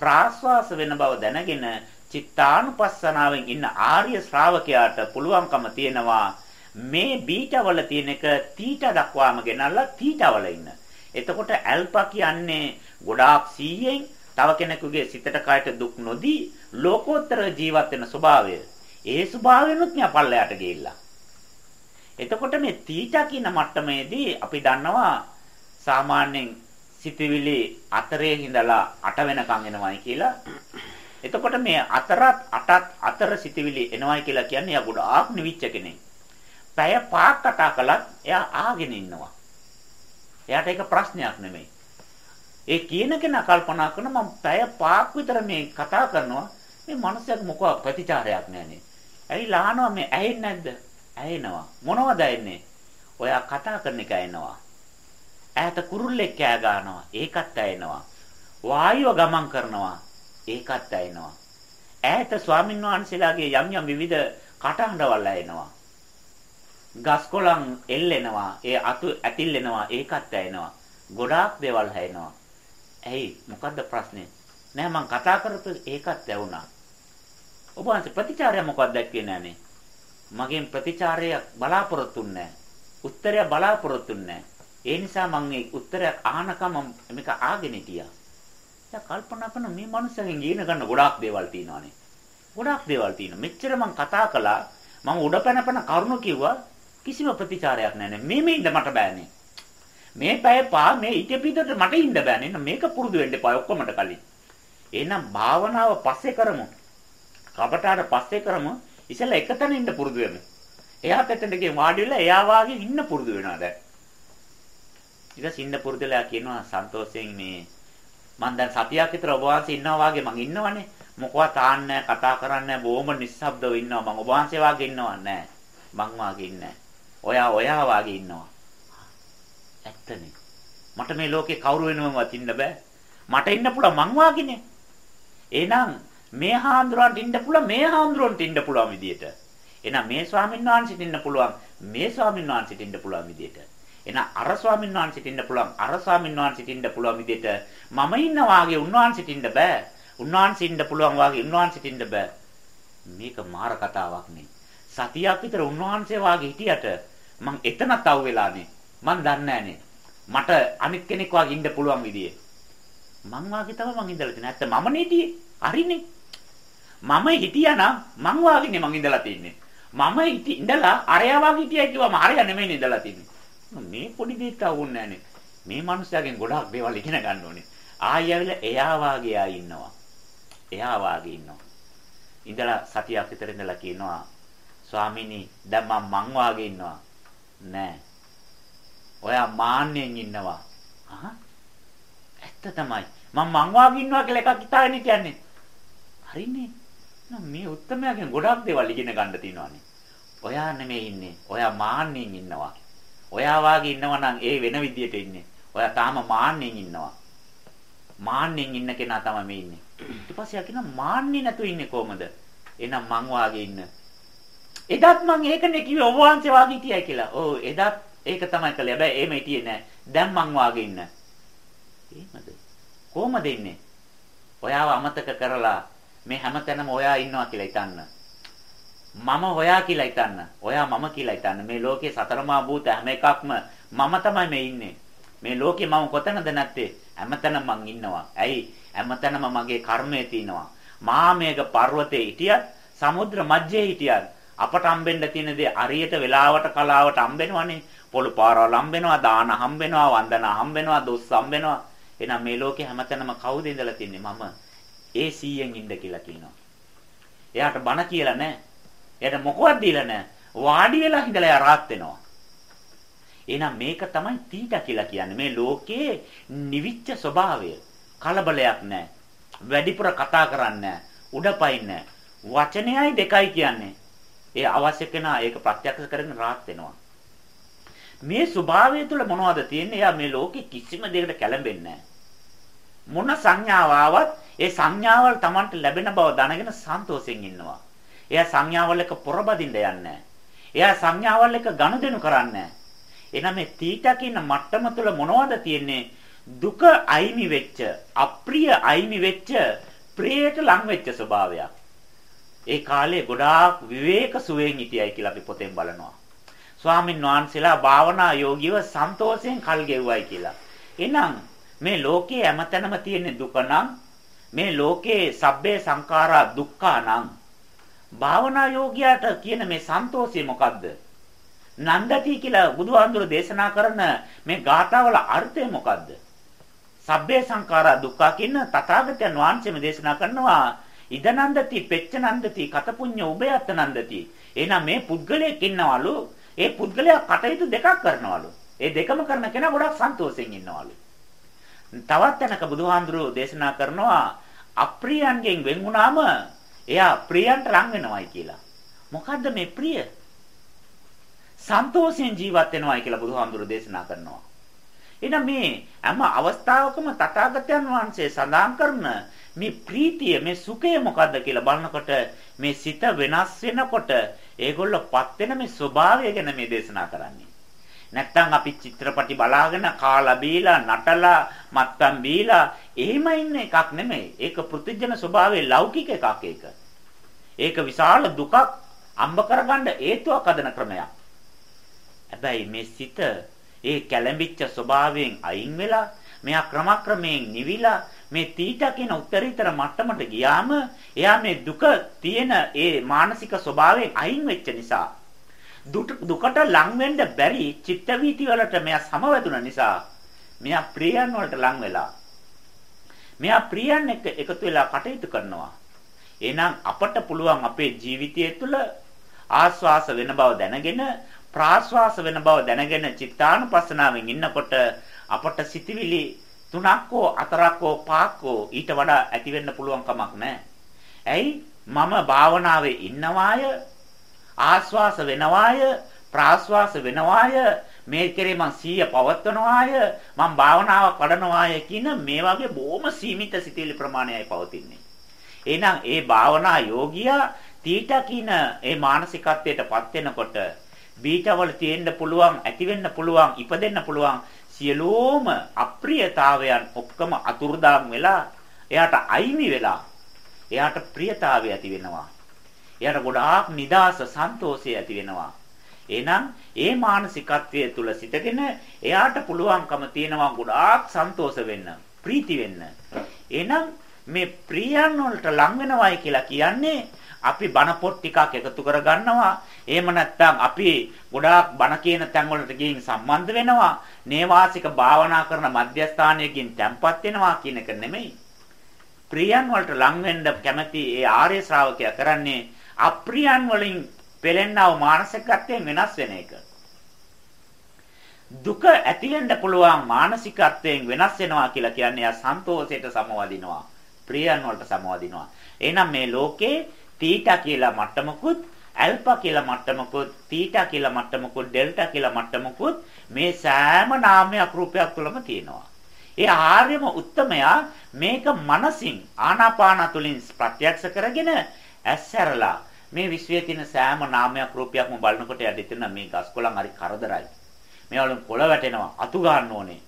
ප්‍රාස්වාස වෙන බව දැනගෙන චිත්තානුපස්සනාවෙන් ඉන්න ආර්ය ශ්‍රාවකයාට පුළුවන්කම තියෙනවා මේ බීටවල තියෙන එක තීට දක්වාම ගෙනල්ලා තීටවල ඉන්න. එතකොට ඇල්පා කියන්නේ ගොඩාක් 100ෙන් තව කෙනෙකුගේ සිතට කායට දුක් නොදී ලෝකෝත්තර ජීවත් වෙන ස්වභාවය. ඒ ස්වභාවයෙන්ුත් මෙයා පල්ලයට ගිහිල්ලා. එතකොට මේ තීටා කියන මට්ටමේදී අපි දන්නවා සාමාන්‍යයෙන් සිතවිලි අතරේ හිඳලා අට වෙනකන් එනවයි කියලා. එතකොට මේ අතරත් අටත් අතර සිතවිලි එනවයි කියලා කියන්නේ එයා ගොඩාක් නිවිච්ච කෙනෙක්. පැය පහක් කතා කළත් එයා ආගෙන ඉන්නවා. එයාට ඒක ප්‍රශ්නයක් නෙමෙයි. ඒ කියන කෙනා කල්පනා කරන මම පැය පහක් විතර මේ කතා කරනවා මේ මනුස්සයාට මොකක් ප්‍රතිචාරයක් නැහනේ. ඇවිල්ලා අහනවා මේ ඇහෙන්නේ නැද්ද? ඇහෙනවා. මොනවද ඇහෙන්නේ? ඔයා කතා කරන එක ඇහෙනවා. ඈත කුරුල්ලෙක් කෑ ගන්නවා. ඒකත් ඇහෙනවා. වායුව ගමන් කරනවා. ඒකත් ඇහෙනවා. ඈත ස්වාමීන් වහන්සේලාගේ යම් යම් විවිධ කටහඬවල් ඇහෙනවා. ගස්කොලන් එල්ලෙනවා. ඒ අතු ඇතිල්ලෙනවා. ඒකත් ඇහෙනවා. ගොඩාක් දේවල් ඇහෙනවා. ඇයි මොකද්ද ප්‍රශ්නේ? නෑ මං කතා කරපු ඒකත් ඇවුනා. ඔබ වහන්සේ ප්‍රතිචාරය මොකක්ද දැක්කේ නෑනේ. මගෙන් ප්‍රතිචාරයක් බලාපොරොත්තු නැහැ. උත්තරයක් බලාපොරොත්තු නැහැ. ඒ නිසා මම මේ උත්තරයක් අහනකම මේක ආගෙන හිටියා. දැන් කල්පනා කරන මේ මනුස්සයගෙන් ඉගෙන ගන්න ගොඩාක් දේවල් තියෙනවානේ. ගොඩාක් දේවල් තියෙනවා. මෙච්චර මං කතා කළා මම උඩපැනපැන කරුණු කිව්වා කිසිම ප්‍රතිචාරයක් නැහැ නේ. මේ මේ ඉඳ මට බෑනේ. මේ පැය පහ මේ ඊට පිටට මට ඉන්න බෑ නේද මේක පුරුදු වෙන්න එපා ඔක්කොමඩ කලින් එහෙනම් භාවනාව පස්සේ කරමු කපටාට පස්සේ කරමු ඉතින් එකතැන ඉන්න පුරුදු වෙමු එයා පැත්තට ගිහින් වාඩි වෙලා එයා වාගේ ඉන්න පුරුදු වෙනවා දැන්. ඊට ඉන්න පුරුදු වෙලා කියනවා සන්තෝෂයෙන් මේ මම දැන් සතියක් විතර ඔබ වහන්සේ ඉන්නවා වාගේ මං ඉන්නවනේ. මොකවත් ආන්නේ කතා කරන්නේ බොහොම නිස්සබ්දව ඉන්නවා. මං ඔබ වහන්සේ වාගේ ඉන්නව නෑ මං වාගේ ඉන්නේ ඔයා ඔයා වාගේ ඉන්නවා. ඇත්තනේ. මට මේ ලෝකේ කවුරු වෙනවවත් ඉන්න බෑ. මට ඉන්න පුළුවන් මං වාගේනේ. එහෙනම් මේ හාමුදුරන්ට ඉන්න පුළුවන් මේ හාමුදුරන්ට ඉන්න පුළුවන් විදියට. එහෙනම් මේ ස්වාමීන් වහන්සේට ඉන්න පුළුවන් මේ ස්වාමීන් වහන්සේට ඉන්න පුළුවන් විදියට. එහෙනම් අර ස්වාමීන් වහන්සේට ඉන්න පුළුවන් අර ස්වාමීන් වහන්සේට ඉන්න පුළුවන් විදියට මම ඉන්න වාගේ උන්වහන්සේට ඉන්න බෑ. උන්වහන්සේ ඉන්න පුළුවන් වාගේ උන්වහන්සේට ඉන්න බෑ. මේක මාර කතාවක් නේ. සතියක් විතර උන්වහන්සේ වාගේ හිටියට මං එතනත් අවු වෙලානේ. මං දන්නේ මට අනිත් කෙනෙක් වගේ ඉන්න පුළුවන් විදිය. මං වාගේ තමයි මං ඉඳලා තියෙන්නේ. නැත්නම් මම නේටියේ. හරිනේ. මම හිටියානම් මං වාගේනේ මං ඉඳලා තින්නේ. මම ඉඳලා අරයා වගේ හිටියයි කිව්වම අරයා නෙමෙයි ඉඳලා තින්නේ. මේ පොඩි දෙයක් අවුන්නේ නැහනේ. මේ මිනිස්යාගෙන් ගොඩාක් දේවල් ඉගෙන ගන්න ඕනේ. ආයෙ ඇවිල්ලා එයා වාගේ ආ ඉන්නවා. එයා වාගේ ඉන්නවා. ඉඳලා සතියක් විතර ඉඳලා කියනවා ස්වාමීනි දැන් මම මං වාගේ ඉන්නවා. නෑ. ඔයා මාන්නෙන් ඉන්නවා. අහ. ඇත්ත තමයි. මම මං වාගේ ඉන්නවා කියලා එකක් හිතාගෙන කියන්නේ. හරිනේ. මේ උත්තමයාගෙන් ගොඩක් දේවල් ඉගෙන ගන්න තියෙනවානේ. ඔයා නෙමෙයි ඉන්නේ. ඔයා මාන්නෙන් ඉන්නවා. ඔයා වාගේ ඉන්නවා නම් ඒ වෙන විදියට ඉන්නේ. ඔයා තාම මාන්නෙන් ඉන්නවා. මාන්නෙන් ඉන්න කෙනා තමයි මේ ඉන්නේ. ඊට පස්සේ යා කියනවා මාන්නේ නැතුව ඉන්නේ කොහමද? එහෙනම් මං වාගේ ඉන්න. එදත් මං ඒකනේ කිව්වේ ඔබ වහන්සේ වාගේ හිටියයි කියලා. ඔව් එදත් ඒක තමයි කළේ. හැබැයි එහෙම හිටියේ නෑ. දැන් මං වාගේ ඉන්න. එහෙමද? කොහමද ඉන්නේ? ඔයාව අමතක කරලා මේ හැමතැනම ඔයා ඉන්නවා කියලා හිතන්න. මම ඔයා කියලා හිතන්න. ඔයා මම කියලා හිතන්න. මේ ලෝකේ සතරමා භූත හැම එකක්ම මම තමයි මේ ඉන්නේ. මේ ලෝකේ මම කොතනද නැත්තේ? හැමතැනම මං ඉන්නවා. ඇයි? හැමතැනම මගේ කර්මය තියෙනවා. මාමේක පර්වතේ හිටියත්, සමුද්‍ර මැජ්ජේ හිටියත් අපට හම්බෙන්න තියෙන දේ අරියට වෙලාවට කලාවට හම්බෙනවනේ. පොළු පාරවල් හම්බෙනවා, දාන හම්බෙනවා, වන්දනා හම්බෙනවා, දොස් හම්බෙනවා. එහෙනම් මේ ලෝකේ හැමතැනම කවුද ඉඳලා තින්නේ? මම. ඒ 100න් ඉන්න කියලා කියනවා. එයාට බන කියලා නැහැ. එයාට මොකවත් දීලා නැහැ. වාඩි වෙලා හිඳලා එයා rahat වෙනවා. එහෙනම් මේක තමයි තීට කියලා කියන්නේ. මේ ලෝකයේ නිවිච්ච ස්වභාවය. කලබලයක් නැහැ. වැඩිපුර කතා කරන්නේ උඩපයින් වචනයයි දෙකයි කියන්නේ. ඒ අවශ්‍ය කෙනා ඒක ප්‍රත්‍යක්ෂ කරගෙන rahat වෙනවා. මේ ස්වභාවය තුළ මොනවද තියෙන්නේ? එයා මේ ලෝකේ කිසිම දෙයකට කැළඹෙන්නේ මොන සංඥාව ආවත් ඒ සංඥාවල් Tamanට ලැබෙන බව දැනගෙන සන්තෝෂෙන් ඉන්නවා. එයා සංඥාවල් එක පොරබදින්න යන්නේ එයා සංඥාවල් එක ගනුදෙනු කරන්නේ එහෙනම් මේ තීටා කියන මට්ටම තුළ මොනවද තියෙන්නේ? දුක අයිමි වෙච්ච, අප්‍රිය අයිමි වෙච්ච, ප්‍රියට ලං වෙච්ච ස්වභාවයක්. ඒ කාලේ ගොඩාක් විවේක සුවයෙන් හිටියයි කියලා අපි පොතෙන් බලනවා. ස්වාමින් වහන්සේලා භාවනා යෝගීව සන්තෝෂයෙන් කල් ගෙව්වයි කියලා. එහෙනම් මේ ලෝකයේ හැමතැනම තියෙන දුක නම් මේ ලෝකයේ සබ්බේ සංඛාරා දුක්ඛා නම් භාවනා යෝගියාට කියන මේ සන්තෝෂය මොකද්ද? නන්දති කියලා බුදුහාඳුර දේශනා කරන මේ ගාථාවල අර්ථය මොකද්ද? සබ්බේ සංඛාරා දුක්ඛ කියන තථාගතයන් වහන්සේම දේශනා කරනවා ඉදනන්දති පෙච්චනන්දති කතපුඤ්ඤ උභයත් නන්දති. එහෙනම් මේ පුද්ගලයෙක් ඉන්නවලු ඒ පුද්ගලයා කටයුතු දෙකක් කරනවලු. ඒ දෙකම කරන කෙනා ගොඩක් සන්තෝෂෙන් ඉන්නවලු. තවත් තැනක බුදුහාඳුරෝ දේශනා කරනවා අප්‍රියයන්ගෙන් වෙන් වුණාම එයා ප්‍රියයන්ට ලං වෙනවයි කියලා. මොකද්ද මේ ප්‍රිය? සන්තෝෂයෙන් ජීවත් වෙනවයි කියලා බුදුහාමුදුරු දේශනා කරනවා. එහෙනම් මේ හැම අවස්ථාවකම තථාගතයන් වහන්සේ සඳහන් කරන මේ ප්‍රීතිය මේ සුඛය මොකද්ද කියලා බලනකොට මේ සිත වෙනස් වෙනකොට ඒගොල්ලොපත් වෙන මේ ස්වභාවය ගැන මේ දේශනා කරන්නේ. නැත්තම් අපි චිත්‍රපටි බලාගෙන කාලා බීලා නටලා මත්පැන් බීලා එහෙම ඉන්න එකක් නෙමෙයි. ඒක පෘථිජන ස්වභාවයේ ලෞකික එකක් ඒක. ඒක විශාල දුකක් අම්බ කරගන්න හේතුවක් හදන ක්‍රමයක්. හැබැයි මේ සිත ඒ කැළඹිච්ච ස්වභාවයෙන් අයින් වෙලා මෙයා ක්‍රමක්‍රමයෙන් නිවිලා මේ තීට කියන උත්තරීතර මට්ටමට ගියාම එයා මේ දුක තියෙන ඒ මානසික ස්වභාවයෙන් අයින් වෙච්ච නිසා දුකට ලං වෙන්න බැරි චිත්ත වීති වලට මෙයා සමවැදුන නිසා මෙයා ප්‍රියයන් වලට ලං වෙලා මෙයා ප්‍රියයන් එක්ක එකතු වෙලා කටයුතු කරනවා එහෙනම් අපට පුළුවන් අපේ ජීවිතය තුළ ආස්වාස වෙන බව දැනගෙන ප්‍රාස්වාස වෙන බව දැනගෙන චිත්තානුපස්සනාවෙන් ඉන්නකොට අපට සිතවිලි තුනක් හෝ හතරක් හෝ පහක් හෝ ඊට වඩා ඇති වෙන්න පුළුවන් කමක් නැහැ. ඇයි? මම භාවනාවේ ඉන්නවාය ආස්වාස වෙනවාය ප්‍රාස්වාස වෙනවාය මේ කෙරේ මං සීය පවත්වනවාය මං භාවනාව කඩනවාය කියන මේ වගේ බොහොම සීමිත සිතිවිලි ප්‍රමාණයයි පවතින්නේ. එහෙනම් ඒ භාවනා යෝගියා තීටා කින ඒ මානසිකත්වයටපත් වෙනකොට බීජවල තියෙන්න පුළුවන් ඇති වෙන්න පුළුවන් ඉපදෙන්න පුළුවන් සියලෝම අප්‍රියතාවයන් ඔක්කොම අතුරුදාම් වෙලා එයාට අයිමි වෙලා එයාට ප්‍රියතාවය ඇති වෙනවා එයාට ගොඩාක් නිදාස සන්තෝෂය ඇති වෙනවා එහෙනම් ඒ මානසිකත්වයේ තුල සිටගෙන එයාට පුළුවන්කම තියෙනවා ගොඩාක් සන්තෝෂ වෙන්න ප්‍රීති වෙන්න එහෙනම් මේ ප්‍රියයන් වලට ලං වෙනවයි කියලා කියන්නේ අපි බණ පොත් ටිකක් එකතු කර ගන්නවා. එහෙම නැත්නම් අපි ගොඩාක් බණ කියන තැන් වලට ගිහින් සම්බන්ධ වෙනවා. නේවාසික භාවනා කරන මධ්‍යස්ථානයකින් තැම්පත් වෙනවා කියන එක නෙමෙයි. ප්‍රියයන් වලට ලං වෙන්න කැමති ඒ ආර්ය ශ්‍රාවකයා කරන්නේ අප්‍රියයන් වලින් පෙළෙන්නා වූ මානසිකත්වයෙන් වෙනස් වෙන එක. දුක ඇති වෙන්න පුළුවන් මානසිකත්වයෙන් වෙනස් වෙනවා කියලා කියන්නේ ආ සන්තෝෂයට සමවදිනවා. ප්‍රියයන් වලට සමවදිනවා. එහෙනම් මේ ලෝකේ තීටා කියලා මට්ටමකුත් ඇල්ෆා කියලා මට්ටමකුත් තීටා කියලා මට්ටමකුත් ඩෙල්ටා කියලා මට්ටමකුත් මේ සෑම නාමයක් රූපයක් තුළම තියෙනවා. ඒ ආර්යම උත්තමයා මේක මනසින් ආනාපාන තුලින් ප්‍රත්‍යක්ෂ කරගෙන ඇස්සරලා මේ විශ්වයේ තියෙන සෑම නාමයක් රූපයක්ම බලනකොට යටින් මේ ගස් කොළන් හරි කරදරයි. මේවලින් කොළ වැටෙනවා, අතු ගන්න ඕනේ.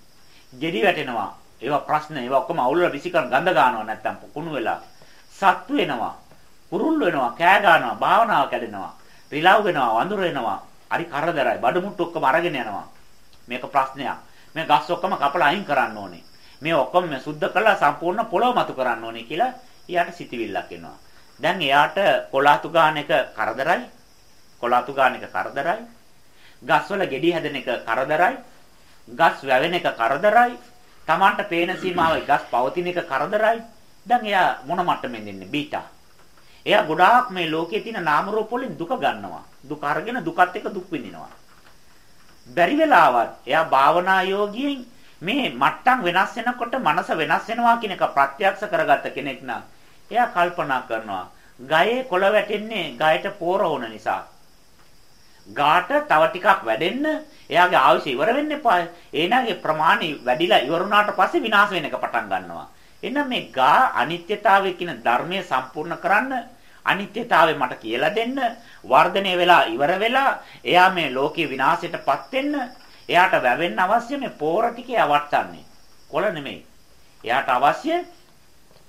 ගෙඩි වැටෙනවා. ඒවා ප්‍රශ්න, ඒවා ඔක්කොම අවුලලා විසිකරන ගඳ ගන්නවා නැත්තම් කුණු වෙලා. සත්තු වෙනවා. කුරුල්ල වෙනවා, කෑ ගන්නවා, භාවනාව කැඩෙනවා. රිලව් වෙනවා, වඳුර වෙනවා. හරි කරදරයි. බඩ මුට්ටු ඔක්කොම අරගෙන යනවා. මේක ප්‍රශ්නයක්. මේ ගස් ඔක්කොම කපලා අයින් කරන්න ඕනේ. මේ ඔක්කොම සුද්ධ කරලා සම්පූර්ණ පොළොව මතු කරන්න ඕනේ කියලා ඊට සිතිවිල්ලක් එනවා. දැන් එයාට කොලාතු ගන්න එක කරදරයි. කොලාතු ගන්න එක කරදරයි. ගස්වල ගෙඩි හැදෙන එක කරදරයි. ගස් වැවෙන එක කරදරයි. Tamanට පේන සීමාවේ ගස් පවතින එක කරදරයි. දැන් එයා මොන මට්ටමෙන් ඉන්නේ? බීටා. එයා ගොඩාක් මේ ලෝකයේ තියෙන නාම රූප වලින් දුක ගන්නවා. දුක අරගෙන දුකත් එක්ක දුක් විඳිනවා. බැරි වෙලාවත් එයා භාවනා යෝගියෙන් මේ මට්ටම් වෙනස් වෙනකොට මනස වෙනස් වෙනවා කියන එක ප්‍රත්‍යක්ෂ කරගත්ත කෙනෙක් නම් එයා කල්පනා කරනවා ගයේ කොළ වැටෙන්නේ ගයට පෝර වුණ නිසා. ගාට තව ටිකක් වැඩෙන්න එයාගේ ආයුෂ ඉවර වෙන්න එපා. එනගේ ප්‍රමාණය වැඩිලා ඉවරුණාට පස්සේ විනාශ වෙන එක පටන් ගන්නවා. එහෙනම් මේ ගා අනිත්‍යතාවය කියන ධර්මය සම්පූර්ණ කරන්න අනිත්‍යතාවය මට කියලා දෙන්න වර්ධනය වෙලා ඉවර වෙලා එයා මේ ලෝකේ විනාශයටපත් වෙන්න එයාට වැවෙන්න අවශ්‍ය මේ පෝර ටික යවට්ටන්නේ කොළ නෙමෙයි එයාට අවශ්‍ය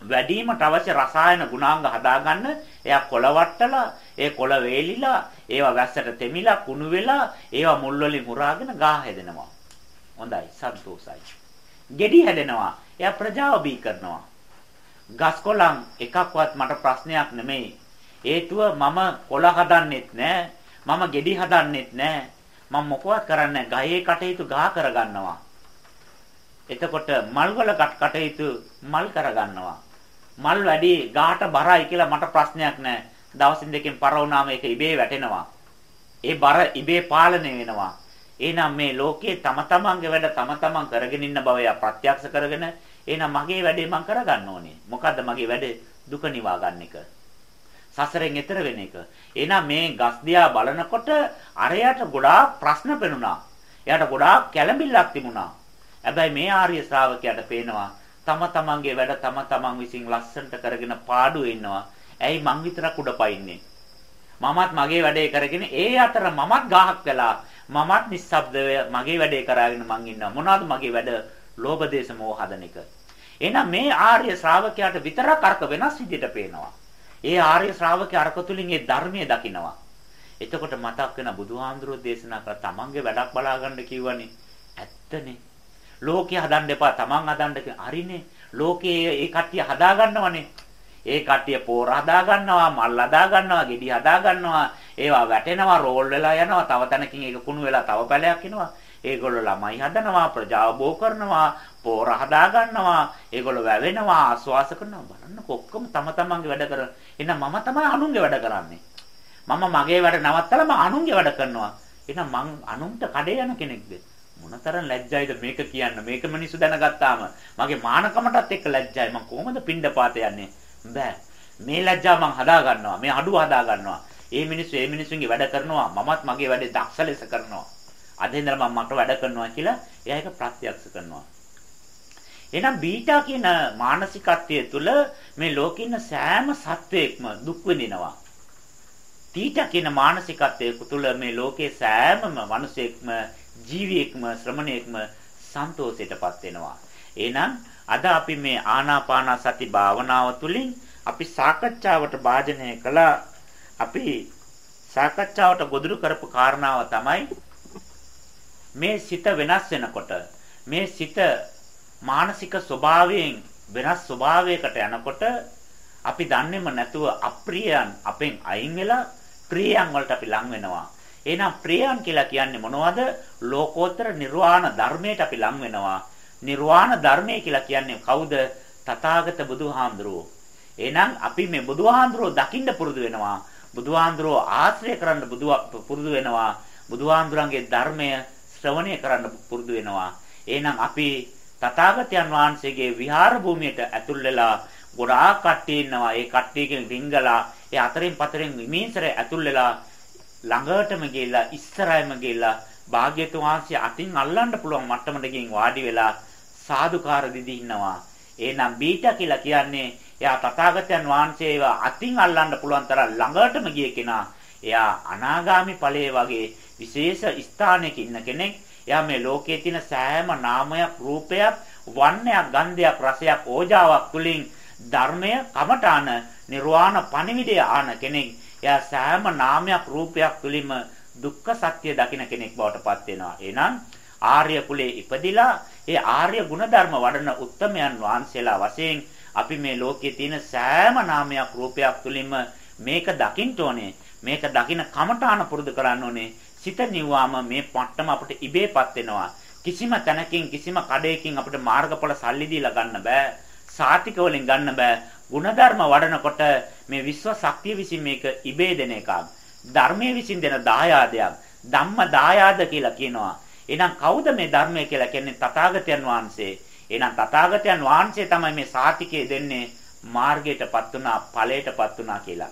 වැඩිමට අවශ්‍ය රසායන ගුණාංග හදාගන්න එයා කොළ වට්ටලා ඒ කොළ වේලිලා ඒවා වැස්සට තෙමිලා කුණු වෙලා ඒවා මුල් වලින් මුරාගෙන ගා හැදෙනවා හොඳයි සන්තෝසයි ගෙඩි හැදෙනවා එයා ප්‍රජාව බී කරනවා ගස් කොළන් එකක්වත් මට ප්‍රශ්නයක් නෙමෙයි හේතුව මම කොළ හදන්නෙත් නෑ. මම ගෙඩි හදන්නෙත් නෑ. මම මොකවත් කරන්නේ ගහේ කටයුතු ගහ කරගන්නවා. එතකොට මල් වල කටයුතු මල් කරගන්නවා. මල් වැඩි ගහට බරයි කියලා මට ප්‍රශ්නයක් නෑ. දවසින් දෙකකින් පර වුණාම ඒක ඉබේ වැටෙනවා. ඒ බර ඉබේ පාලනය වෙනවා. එහෙනම් මේ ලෝකයේ තම තමන්ගේ වැඩ තම තමන් කරගෙන ඉන්න බව එයා ප්‍රත්‍යක්ෂ කරගෙන එහෙනම් මගේ වැඩේ මම කරගන්න ඕනේ. මොකද්ද මගේ වැඩේ? දුක නිවා ගන්න එක. සසරෙන් එතර වෙන එක. එහෙනම් මේ ගස් දිහා බලනකොට අරයට ගොඩාක් ප්‍රශ්න පෙනුණා. එයාට ගොඩාක් කැළඹිල්ලක් තිබුණා. හැබැයි මේ ආර්ය ශ්‍රාවකයාට පේනවා තම තමන්ගේ වැඩ තම තමන් විසින් ලස්සනට කරගෙන පාඩුවේ ඉන්නවා. ඇයි මං විතරක් උඩ පයින්නේ? මමත් මගේ වැඩේ කරගෙන ඒ අතර මමත් ගාහක් වෙලා මමත් නිස්සබ්දව මගේ වැඩේ කරගෙන මං ඉන්නවා. මොනවද මගේ වැඩ? ලෝභ දේශ මොහ හදන එක. එහෙනම් මේ ආර්ය ශ්‍රාවකයාට විතරක් අර්ථ වෙනස් විදිහට පේනවා. ඒ ආර්ය ශ්‍රාවකයා අරක තුලින් ඒ ධර්මයේ දකිනවා. එතකොට මතක් වෙන බුදුහාමුදුරුවෝ දේශනා කර තමන්ගේ වැඩක් බලා ගන්න කිව්වනේ. ඇත්තනේ. ලෝකේ හදන්න එපා තමන් හදන්න හරිනේ. ලෝකේ ඒ කට්ටිය හදා ගන්නවනේ. ඒ කට්ටිය පෝර හදා ගන්නවා, මල් හදා ගන්නවා, ගෙඩි හදා ගන්නවා. ඒවා වැටෙනවා, රෝල් වෙලා යනවා. තව තැනකින් ඒක කුණු වෙලා තව පැලයක් එනවා. ඒගොල්ලෝ ළමයි හදනවා, ප්‍රජාව බෝ කරනවා, පෝර හදා ගන්නවා. ඒගොල්ලෝ වැවෙනවා, ආස්වාස කරනවා. බලන්නකො ඔක්කොම තම තමන්ගේ වැඩ කර. එහෙනම් මම තමයි අනුන්ගේ වැඩ කරන්නේ. මම මගේ වැඩ නවත්තලා මම අනුන්ගේ වැඩ කරනවා. එහෙනම් මං අනුන්ට කඩේ යන කෙනෙක්ද? මොනතරම් ලැජ්ජයිද මේක කියන්න. මේක මිනිස්සු දැනගත්තාම මගේ මානකමටත් එක්ක ලැජ්ජයි. මං කොහොමද පිණ්ඩපාත යන්නේ? බෑ. මේ ලැජ්ජාව මං හදා ගන්නවා. මේ අඩුව හදා ගන්නවා. ඒ මිනිස්සු ඒ මිනිස්සුන්ගේ වැඩ කරනවා. මමත් මගේ වැඩේ දක්ෂ ලෙස කරනවා. අද ඉඳලා මම මට වැඩ කරනවා කියලා එයා ඒක ප්‍රත්‍යක්ෂ කරනවා. එහෙනම් බීටා කියන මානසිකත්වයේ තුල මේ ලෝකේ ඉන්න සෑම සත්වයක්ම දුක් විඳිනවා. තීටා කියන මානසිකත්වයේ තුල මේ ලෝකේ සෑමම මිනිසෙක්ම ජීවියෙක්ම ශ්‍රමණයෙක්ම සන්තෝෂයටපත් වෙනවා. එහෙනම් අද අපි මේ ආනාපාන සති භාවනාව තුළින් අපි සාකච්ඡාවට භාජනය කළා. අපි සාකච්ඡාවට ගොදුරු කරපු කාරණාව තමයි මේ සිත වෙනස් වෙනකොට මේ සිත මානසික ස්වභාවයෙන් වෙනස් ස්වභාවයකට යනකොට අපි දන්නේම නැතුව අප්‍රියයන් අපෙන් අයින් වෙලා ප්‍රියයන් වලට අපි ලං වෙනවා. එහෙනම් ප්‍රියයන් කියලා කියන්නේ මොනවද? ලෝකෝත්තර නිර්වාණ ධර්මයට අපි ලං වෙනවා. නිර්වාණ ධර්මය කියලා කියන්නේ කවුද? තථාගත බුදුහාමුදුරුවෝ. එහෙනම් අපි මේ බුදුහාමුදුරුවෝ දකින්න පුරුදු වෙනවා. බුදුහාමුදුරුවෝ ආශ්‍රය කරන්න පුරුදු වෙනවා. බුදුහාමුදුරන්ගේ ධර්මය ශ්‍රවණය කරන්න පුරුදු වෙනවා. එහෙනම් අපි තථාගතයන් වහන්සේගේ විහාර භූමියට ඇතුල් වෙලා ගොඩාක් කට්ටිය ඉන්නවා. ඒ කට්ටියකින් රිංගලා ඒ අතරින් පතරින් විමීසර ඇතුල් වෙලා ළඟටම ගිහිල්ලා ඉස්සරහම ගිහිල්ලා භාග්‍යතුන් වහන්සේ අතින් අල්ලන්න පුළුවන් මට්ටමට ගිහින් වාඩි වෙලා සාදුකාර දිදී ඉන්නවා. එහෙනම් බීටා කියලා කියන්නේ එයා තථාගතයන් වහන්සේව අතින් අල්ලන්න පුළුවන් තරම් ළඟටම ගිය කෙනා. එයා අනාගාමි ඵලයේ වගේ විශේෂ ස්ථානයක ඉන්න කෙනෙක්. එයා මේ ලෝකයේ තියෙන සෑම නාමයක්, රූපයක්, වර්ණයක්, ගන්ධයක්, රසයක්, ඕජාවක් තුලින් ධර්මය, කමඨාන, නිර්වාණ පණිවිඩය ආන කෙනෙක්. එයා සෑම නාමයක්, රූපයක් තුලින්ම දුක්ඛ සත්‍ය දකින කෙනෙක් බවට පත් වෙනවා. එහෙනම් ආර්ය කුලේ ඉපදිලා ඒ ආර්ය ගුණධර්ම වඩන උත්තමයන් වහන්සේලා වශයෙන් අපි මේ ලෝකයේ තියෙන සෑම නාමයක් රූපයක් තුලින්ම මේක දකින්න ඕනේ. මේක දකින කමඨාන පුරුදු කරන්න ඕනේ. සිත නිව්වාම මේ පට්ටම අපිට ඉබේපත් වෙනවා. කිසිම තැනකින් කිසිම කඩේකින් අපිට මාර්ගඵල සල්ලි දීලා ගන්න බෑ. සාතික වලින් ගන්න බෑ. ಗುಣධර්ම වඩනකොට මේ විශ්ව ශක්තිය විසින් මේක ඉබේ දෙන එකක්. ධර්මයේ විසින් දෙන දායාදයක්. ධම්ම දායාද කියලා කියනවා. එහෙනම් කවුද මේ ධර්මය කියලා කියන්නේ තථාගතයන් වහන්සේ. එහෙනම් තථාගතයන් වහන්සේ තමයි මේ සාතිකය දෙන්නේ මාර්ගයටපත් වුණා ඵලයටපත් වුණා කියලා.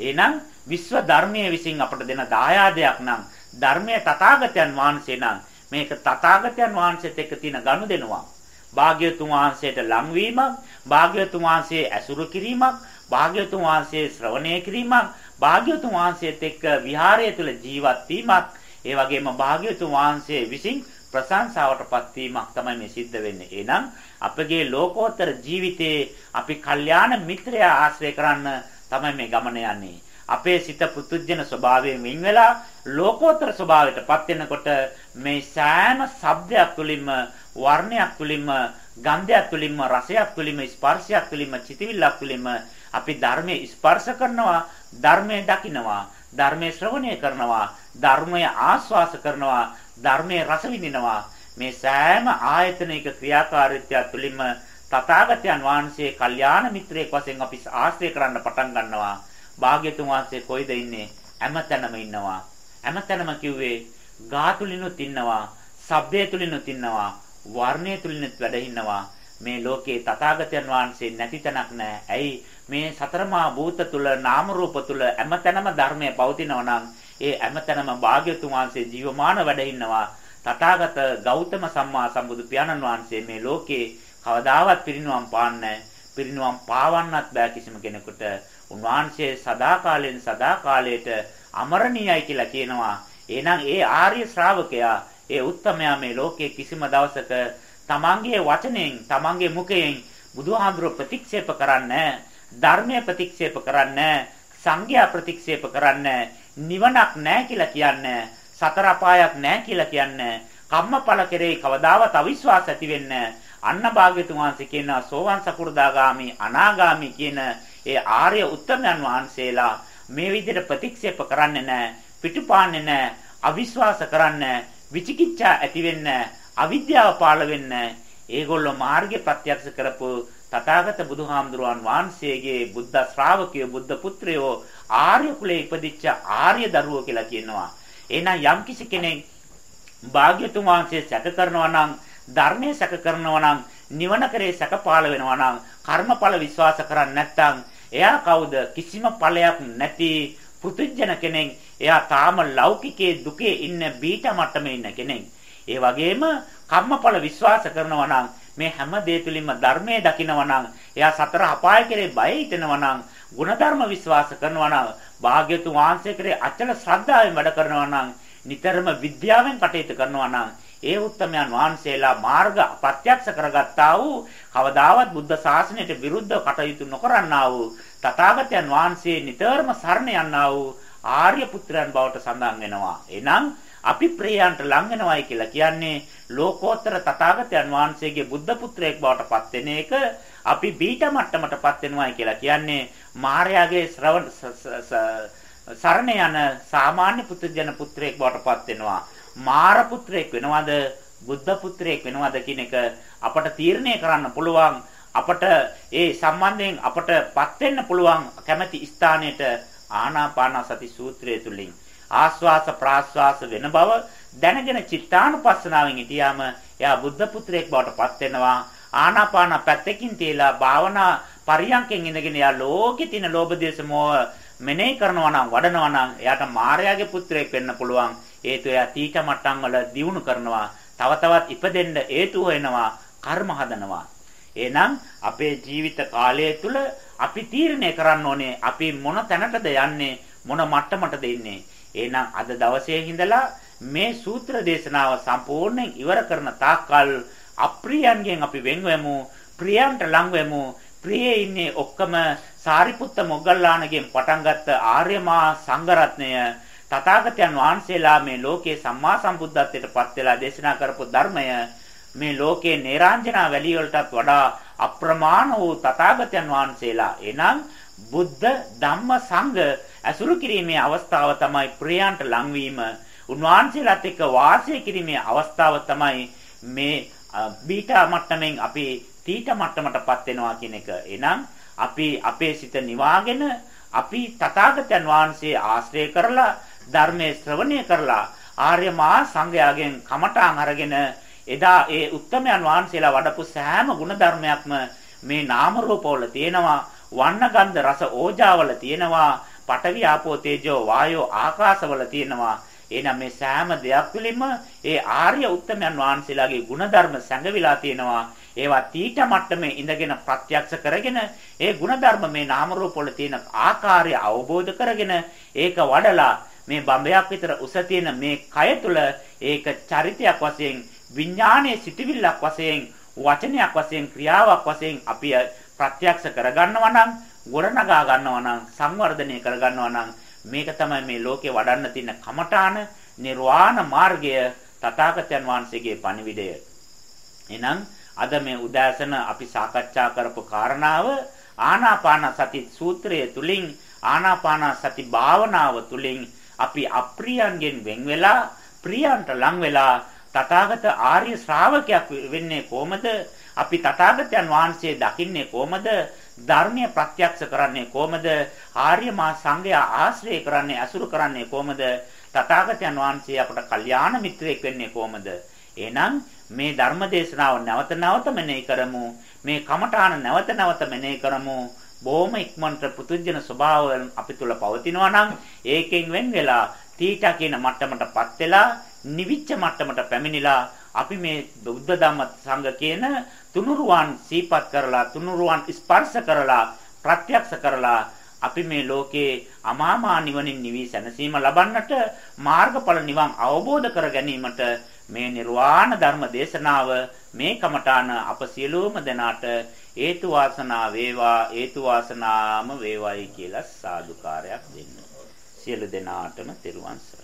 එහෙනම් විශ්ව ධර්මයේ විසින් අපට දෙන දායාදයක් නම් ධර්මයේ තථාගතයන් වහන්සේ නම් මේක තථාගතයන් වහන්සේත් එක්ක තියෙන ගනුදෙනුවක්. භාග්‍යතුන් වහන්සේට ලංවීමක්, භාග්‍යතුන් වහන්සේ ඇසුරු කිරීමක්, භාග්‍යතුන් වහන්සේ ශ්‍රවණය කිරීමක්, භාග්‍යතුන් වහන්සේත් එක්ක විහාරය තුළ ජීවත් වීමක්, ඒ වගේම භාග්‍යතුන් වහන්සේ විසින් ප්‍රශංසාවටපත් වීමක් තමයි මේ සිද්ධ වෙන්නේ. එහෙනම් අපගේ ලෝකෝත්තර ජීවිතයේ අපි කල්යාණ මිත්‍රයා ආශ්‍රය කරන්න තමයි මේ ගමන යන්නේ. අපේ සිත පුතුජන ස්වභාවයෙන් වෙන් වෙලා ලෝකෝත්තර ස්වභාවයටපත් වෙනකොට මේ සෑම ශබ්දයක් තුළින්ම වර්ණයක් තුළින්ම ගන්ධයක් තුළින්ම රසයක් තුළින්ම ස්පර්ශයක් තුළින්ම චිතිවිල්ලක් තුළින්ම අපි ධර්මයේ ස්පර්ශ කරනවා ධර්මයේ දකිනවා ධර්මයේ ශ්‍රවණය කරනවා ධර්මයේ ආස්වාස කරනවා ධර්මයේ රස විඳිනවා. මේ සෑම ආයතනයක ක්‍රියාකාරීත්වය තුළින්ම තථාගතයන් වහන්සේ කල්යාණ මිත්‍රයෙක් වශයෙන් අපි ආශ්‍රය කරන්න පටන් ගන්නවා. භාග්‍යතුන් වහන්සේ කොයිද ඉන්නේ? හැමතැනම ඉන්නවා. හැමතැනම කිව්වේ ගාතුලිනුත් ඉන්නවා ශබ්දය තුලිනුත් ඉන්නවා. වර්ණය තුලිනුත් වැඩ ඉන්නවා මේ ලෝකේ තථාගතයන් වහන්සේ නැති තැනක් නැහැ ඇයි මේ සතරමා භූත තුල නාම රූප තුල හැමතැනම ධර්මය පවතිනවා නම් ඒ හැමතැනම භාග්‍යතුන් වහන්සේ ජීවමාන වැඩ ඉන්නවා. තථාගත ගෞතම සම්මා සම්බුදු පියාණන් වහන්සේ මේ ලෝකේ කවදාවත් පිරිනුවම් පාන්නේ පිරිනුවම් පාවන්නත් බෑ කිසිම කෙනෙකුට. උන්වහන්සේ සදාකාලයෙන් සදාකාලයට අමරණීයයි කියලා කියනවා. එහෙනම් ඒ ආර්ය ශ්‍රාවකයා, ඒ උත්තමයා මේ ලෝකයේ කිසිම දවසක තමන්ගේ වචනෙන්, තමන්ගේ මුඛයෙන් බුදුහාමුදුරුව ප්‍රතික්ෂේප කරන්නේ ධර්මය ප්‍රතික්ෂේප කරන්නේ සංඝයා ප්‍රතික්ෂේප කරන්නේ නිවනක් නැහැ කියලා කියන්නේ සතර අපායක් නැහැ කියලා කියන්නේ කම්මඵල කෙරෙහි කවදාවත් අවිශ්වාස ඇති වෙන්නේ අන්න භාග්‍යතුන් වහන්සේ කියන සෝවන් සකු르දාගාමි අනාගාමි කියන ඒ ආර්ය උත්තමයන් වහන්සේලා මේ විදිහට ප්‍රතික්ෂේප කරන්නේ නැහැ පිටුපාන්නේ නැහැ අවිශ්වාස කරන්නේ විචිකිච්ඡා ඇති වෙන්නේ අවිද්‍යාව පාළ වෙන්නේ ඒගොල්ලෝ මාර්ගය ප්‍රත්‍යක්ෂ කරපු තථාගත බුදුහාමුදුරුවන් වහන්සේගේ බුද්ධ ශ්‍රාවකයෝ බුද්ධ පුත්‍රයෝ ආර්ය කුලේ ඉපදිච්ච ආර්ය දරුවෝ කියලා කියනවා. එහෙනම් යම්කිසි කෙනෙක් භාග්‍යතුන් වහන්සේ සැක කරනවා නම් ධර්මයේ සැක කරනවා නම් නිවන කරේ සැකපාල වෙනවා නම් කර්මඵල විශ්වාස කරන්නේ නැත්නම් එයා කවුද කිසිම ඵලයක් නැති පෘතුජන කෙනෙක් එයා තාම ලෞකිකයේ දුකේ ඉන්න බීට මට්ටමේ ඉන්න කෙනෙක්. ඒ වගේම කම්මඵල විශ්වාස කරනවා නම් මේ හැම දේ තුලින්ම ධර්මයේ දකිනවා නම් එයා සතර අපාය කෙරේ බය හිතෙනවා නම් ಗುಣධර්ම විශ්වාස කරනවා නම් භාග්‍යතුන් වහන්සේ කෙරේ අචල ශ්‍රද්ධාවෙන් වැඩ කරනවා නම් නිතරම විද්‍යාවෙන් කටයුතු කරනවා නම් ඒ උත්තමයන් වහන්සේලා මාර්ග ප්‍රත්‍යක්ෂ කරගත්තා වූ කවදාවත් බුද්ධ ශාසනයට විරුද්ධව කටයුතු නොකරන්නා වූ තථාගතයන් වහන්සේ නිතරම සරණ යන්නා වූ ආර්ය පුත්‍රයන් බවට සඳහන් වෙනවා. එනම් අපි ප්‍රේයන්ට ලං වෙනවයි කියලා කියන්නේ ලෝකෝත්තර තථාගතයන් වහන්සේගේ බුද්ධ පුත්‍රයෙක් බවට පත් වෙන එක අපි බීට මට්ටමටපත් වෙනවායි කියලා කියන්නේ මාර්යාගේ ශ්‍රවණ සරණ යන සාමාන්‍ය පුත්‍රජන පුත්‍රයෙක් බවටපත් වෙනවා. මාර පුත්‍රයෙක් වෙනවද බුද්ධ පුත්‍රයෙක් වෙනවද කියන එක අපට තීරණය කරන්න පුළුවන්. අපට ඒ සම්බන්ධයෙන් අපටපත් වෙන්න පුළුවන් කැමැති ස්ථානයට ආනාපාන සති සූත්‍රය තුලින් ආස්වාස ප්‍රාස්වාස වෙන බව දැනගෙන චිත්තානුපස්සනාවෙන් හිටියාම එයා බුද්ධ පුත්‍රයෙක් බවට පත් වෙනවා. ආනාපාන පැත්තකින් තියලා භාවනා පරියන්කෙන් ඉඳගෙන යා ලෝකේ තියෙන ලෝභ දේශ මොහ මෙනෙහි කරනවා නම් වඩනවා නම් එයාට මායාවේ පුත්‍රයෙක් වෙන්න පුළුවන්. හේතු එයා තීක මට්ටම් වල දියුණු කරනවා. තව තවත් ඉපදෙන්න හේතු වෙනවා කර්ම හදනවා. එහෙනම් අපේ ජීවිත කාලය තුල අපි තීරණය කරන්න ඕනේ අපි මොන තැනටද යන්නේ මොන මට්ටමටද ඉන්නේ. එහෙනම් අද දවසේ ඉඳලා මේ සූත්‍ර දේශනාව සම්පූර්ණයෙන් ඉවර කරන තාක්කල් අප්‍රියයන්ගෙන් අපි වෙන් වෙමු ප්‍රියයන්ට ලං වෙමු. ප්‍රියේ ඉන්නේ ඔක්කොම සාරිපුත්ත මොග්ගල්ලාණගෙන් පටන් ගත්ත ආර්යමා සංඝරත්නය. තථාගතයන් වහන්සේලා මේ ලෝකේ සම්මා සම්බුද්ධත්වයට පත් වෙලා දේශනා කරපු ධර්මය මේ ලෝකේ නේරාංජනා වැලිය වලටත් වඩා අප්‍රමාණ වූ තථාගතයන් වහන්සේලා එනම් බුද්ධ ධම්ම සංඝ ඇසුරු කිරීමේ අවස්ථාව තමයි ප්‍රියයන්ට ලංවීම උන්වහන්සේලාත් එක්ක වාසය කිරීමේ අවස්ථාව තමයි මේ බීටා මට්ටමින් අපි තීට මට්ටමටපත් වෙනවා කියන එක. එහෙනම් අපි අපේ සිත නිවාගෙන අපි තථාගතයන් වහන්සේ ආශ්‍රය කරලා ධර්මයේ ශ්‍රවණය කරලා ආර්ය මහා සංඝයාගෙන් කමඨාන් අරගෙන එදා ඒ උත්තමයන් වහන්සේලා වඩපු සෑම ಗುಣධර්මයක්ම මේ නාම රූපවල තියෙනවා. වන්න ගන්ධ රස ඕජාවල තියෙනවා. පඨවි ආපෝ තේජෝ වායෝ ආකාශවල තියෙනවා. එහෙනම් මේ සෑම දෙයක් පිළිම ඒ ආර්ය උත්තමයන් වහන්සේලාගේ ಗುಣධර්ම සැඟවිලා තියෙනවා. ඒවා තීට මට්ටමේ ඉඳගෙන ප්‍රත්‍යක්ෂ කරගෙන ඒ ಗುಣධර්ම මේ නාම රූපවල තියෙන ආකාරය අවබෝධ කරගෙන ඒක වඩලා මේ බඹයක් විතර උස තියෙන මේ කය තුල ඒක චරිතයක් වශයෙන් විඥානයේ සිටිවිල්ලක් වශයෙන් වචනයක් වශයෙන් ක්‍රියාවක් වශයෙන් අපි ප්‍රත්‍යක්ෂ කරගන්නවා නම් ගොඩනගා ගන්නවා නම් සංවර්ධනය කරගන්නවා නම් මේක තමයි මේ ලෝකේ වඩන්න තියෙන කමඨාන නිර්වාණ මාර්ගය තථාගතයන් වහන්සේගේ පණිවිඩය. එහෙනම් අද මේ උදාසන අපි සාකච්ඡා කරපු කාරණාව ආනාපාන සති සූත්‍රය තුලින් ආනාපාන සති භාවනාව තුලින් අපි අප්‍රියයන්ගෙන් වෙන් වෙලා ප්‍රියයන්ට ලං වෙලා තථාගත ආර්ය ශ්‍රාවකයක් වෙන්නේ කොහමද? අපි තථාගතයන් වහන්සේ දකින්නේ කොහමද? ධර්මය ප්‍රත්‍යක්ෂ කරන්නේ කොහමද? ආර්ය මා සංඝයා ආශ්‍රය කරන්නේ අසුරු කරන්නේ කොහමද? තථාගතයන් වහන්සේ අපට කල්යාණ මිත්‍රයෙක් වෙන්නේ කොහමද? එහෙනම් මේ ධර්ම දේශනාව නැවත නැවත මෙනෙහි කරමු. මේ කමඨාන නැවත නැවත මෙනෙහි කරමු. බොහොම ඉක්මනට පුදුජන ස්වභාවය අපි තුල පවතිනවා නම් ඒකෙන් වෙන් වෙලා තීටා කියන මට්ටමටපත් වෙලා නිවිච්ච මට්ටමට පැමිණිලා අපි මේ බුද්ධ ධම්ම සංඝ කියන තුනුරුවන් සීපත් කරලා තුනුරුවන් ස්පර්ශ කරලා ප්‍රත්‍යක්ෂ කරලා අපි මේ ලෝකේ අමාමා නිවනින් නිවි සැනසීම ලබන්නට මාර්ගඵල නිවන් අවබෝධ කර ගැනීමට මේ නිර්වාණ ධර්ම දේශනාව මේ කමඨාන අප සියලුම දෙනාට හේතු වාසනා වේවා හේතු වාසනාම වේවායි කියලා සාදුකාරයක් දෙන්න. සියලු දෙනාටම තෙරුවන් සරණයි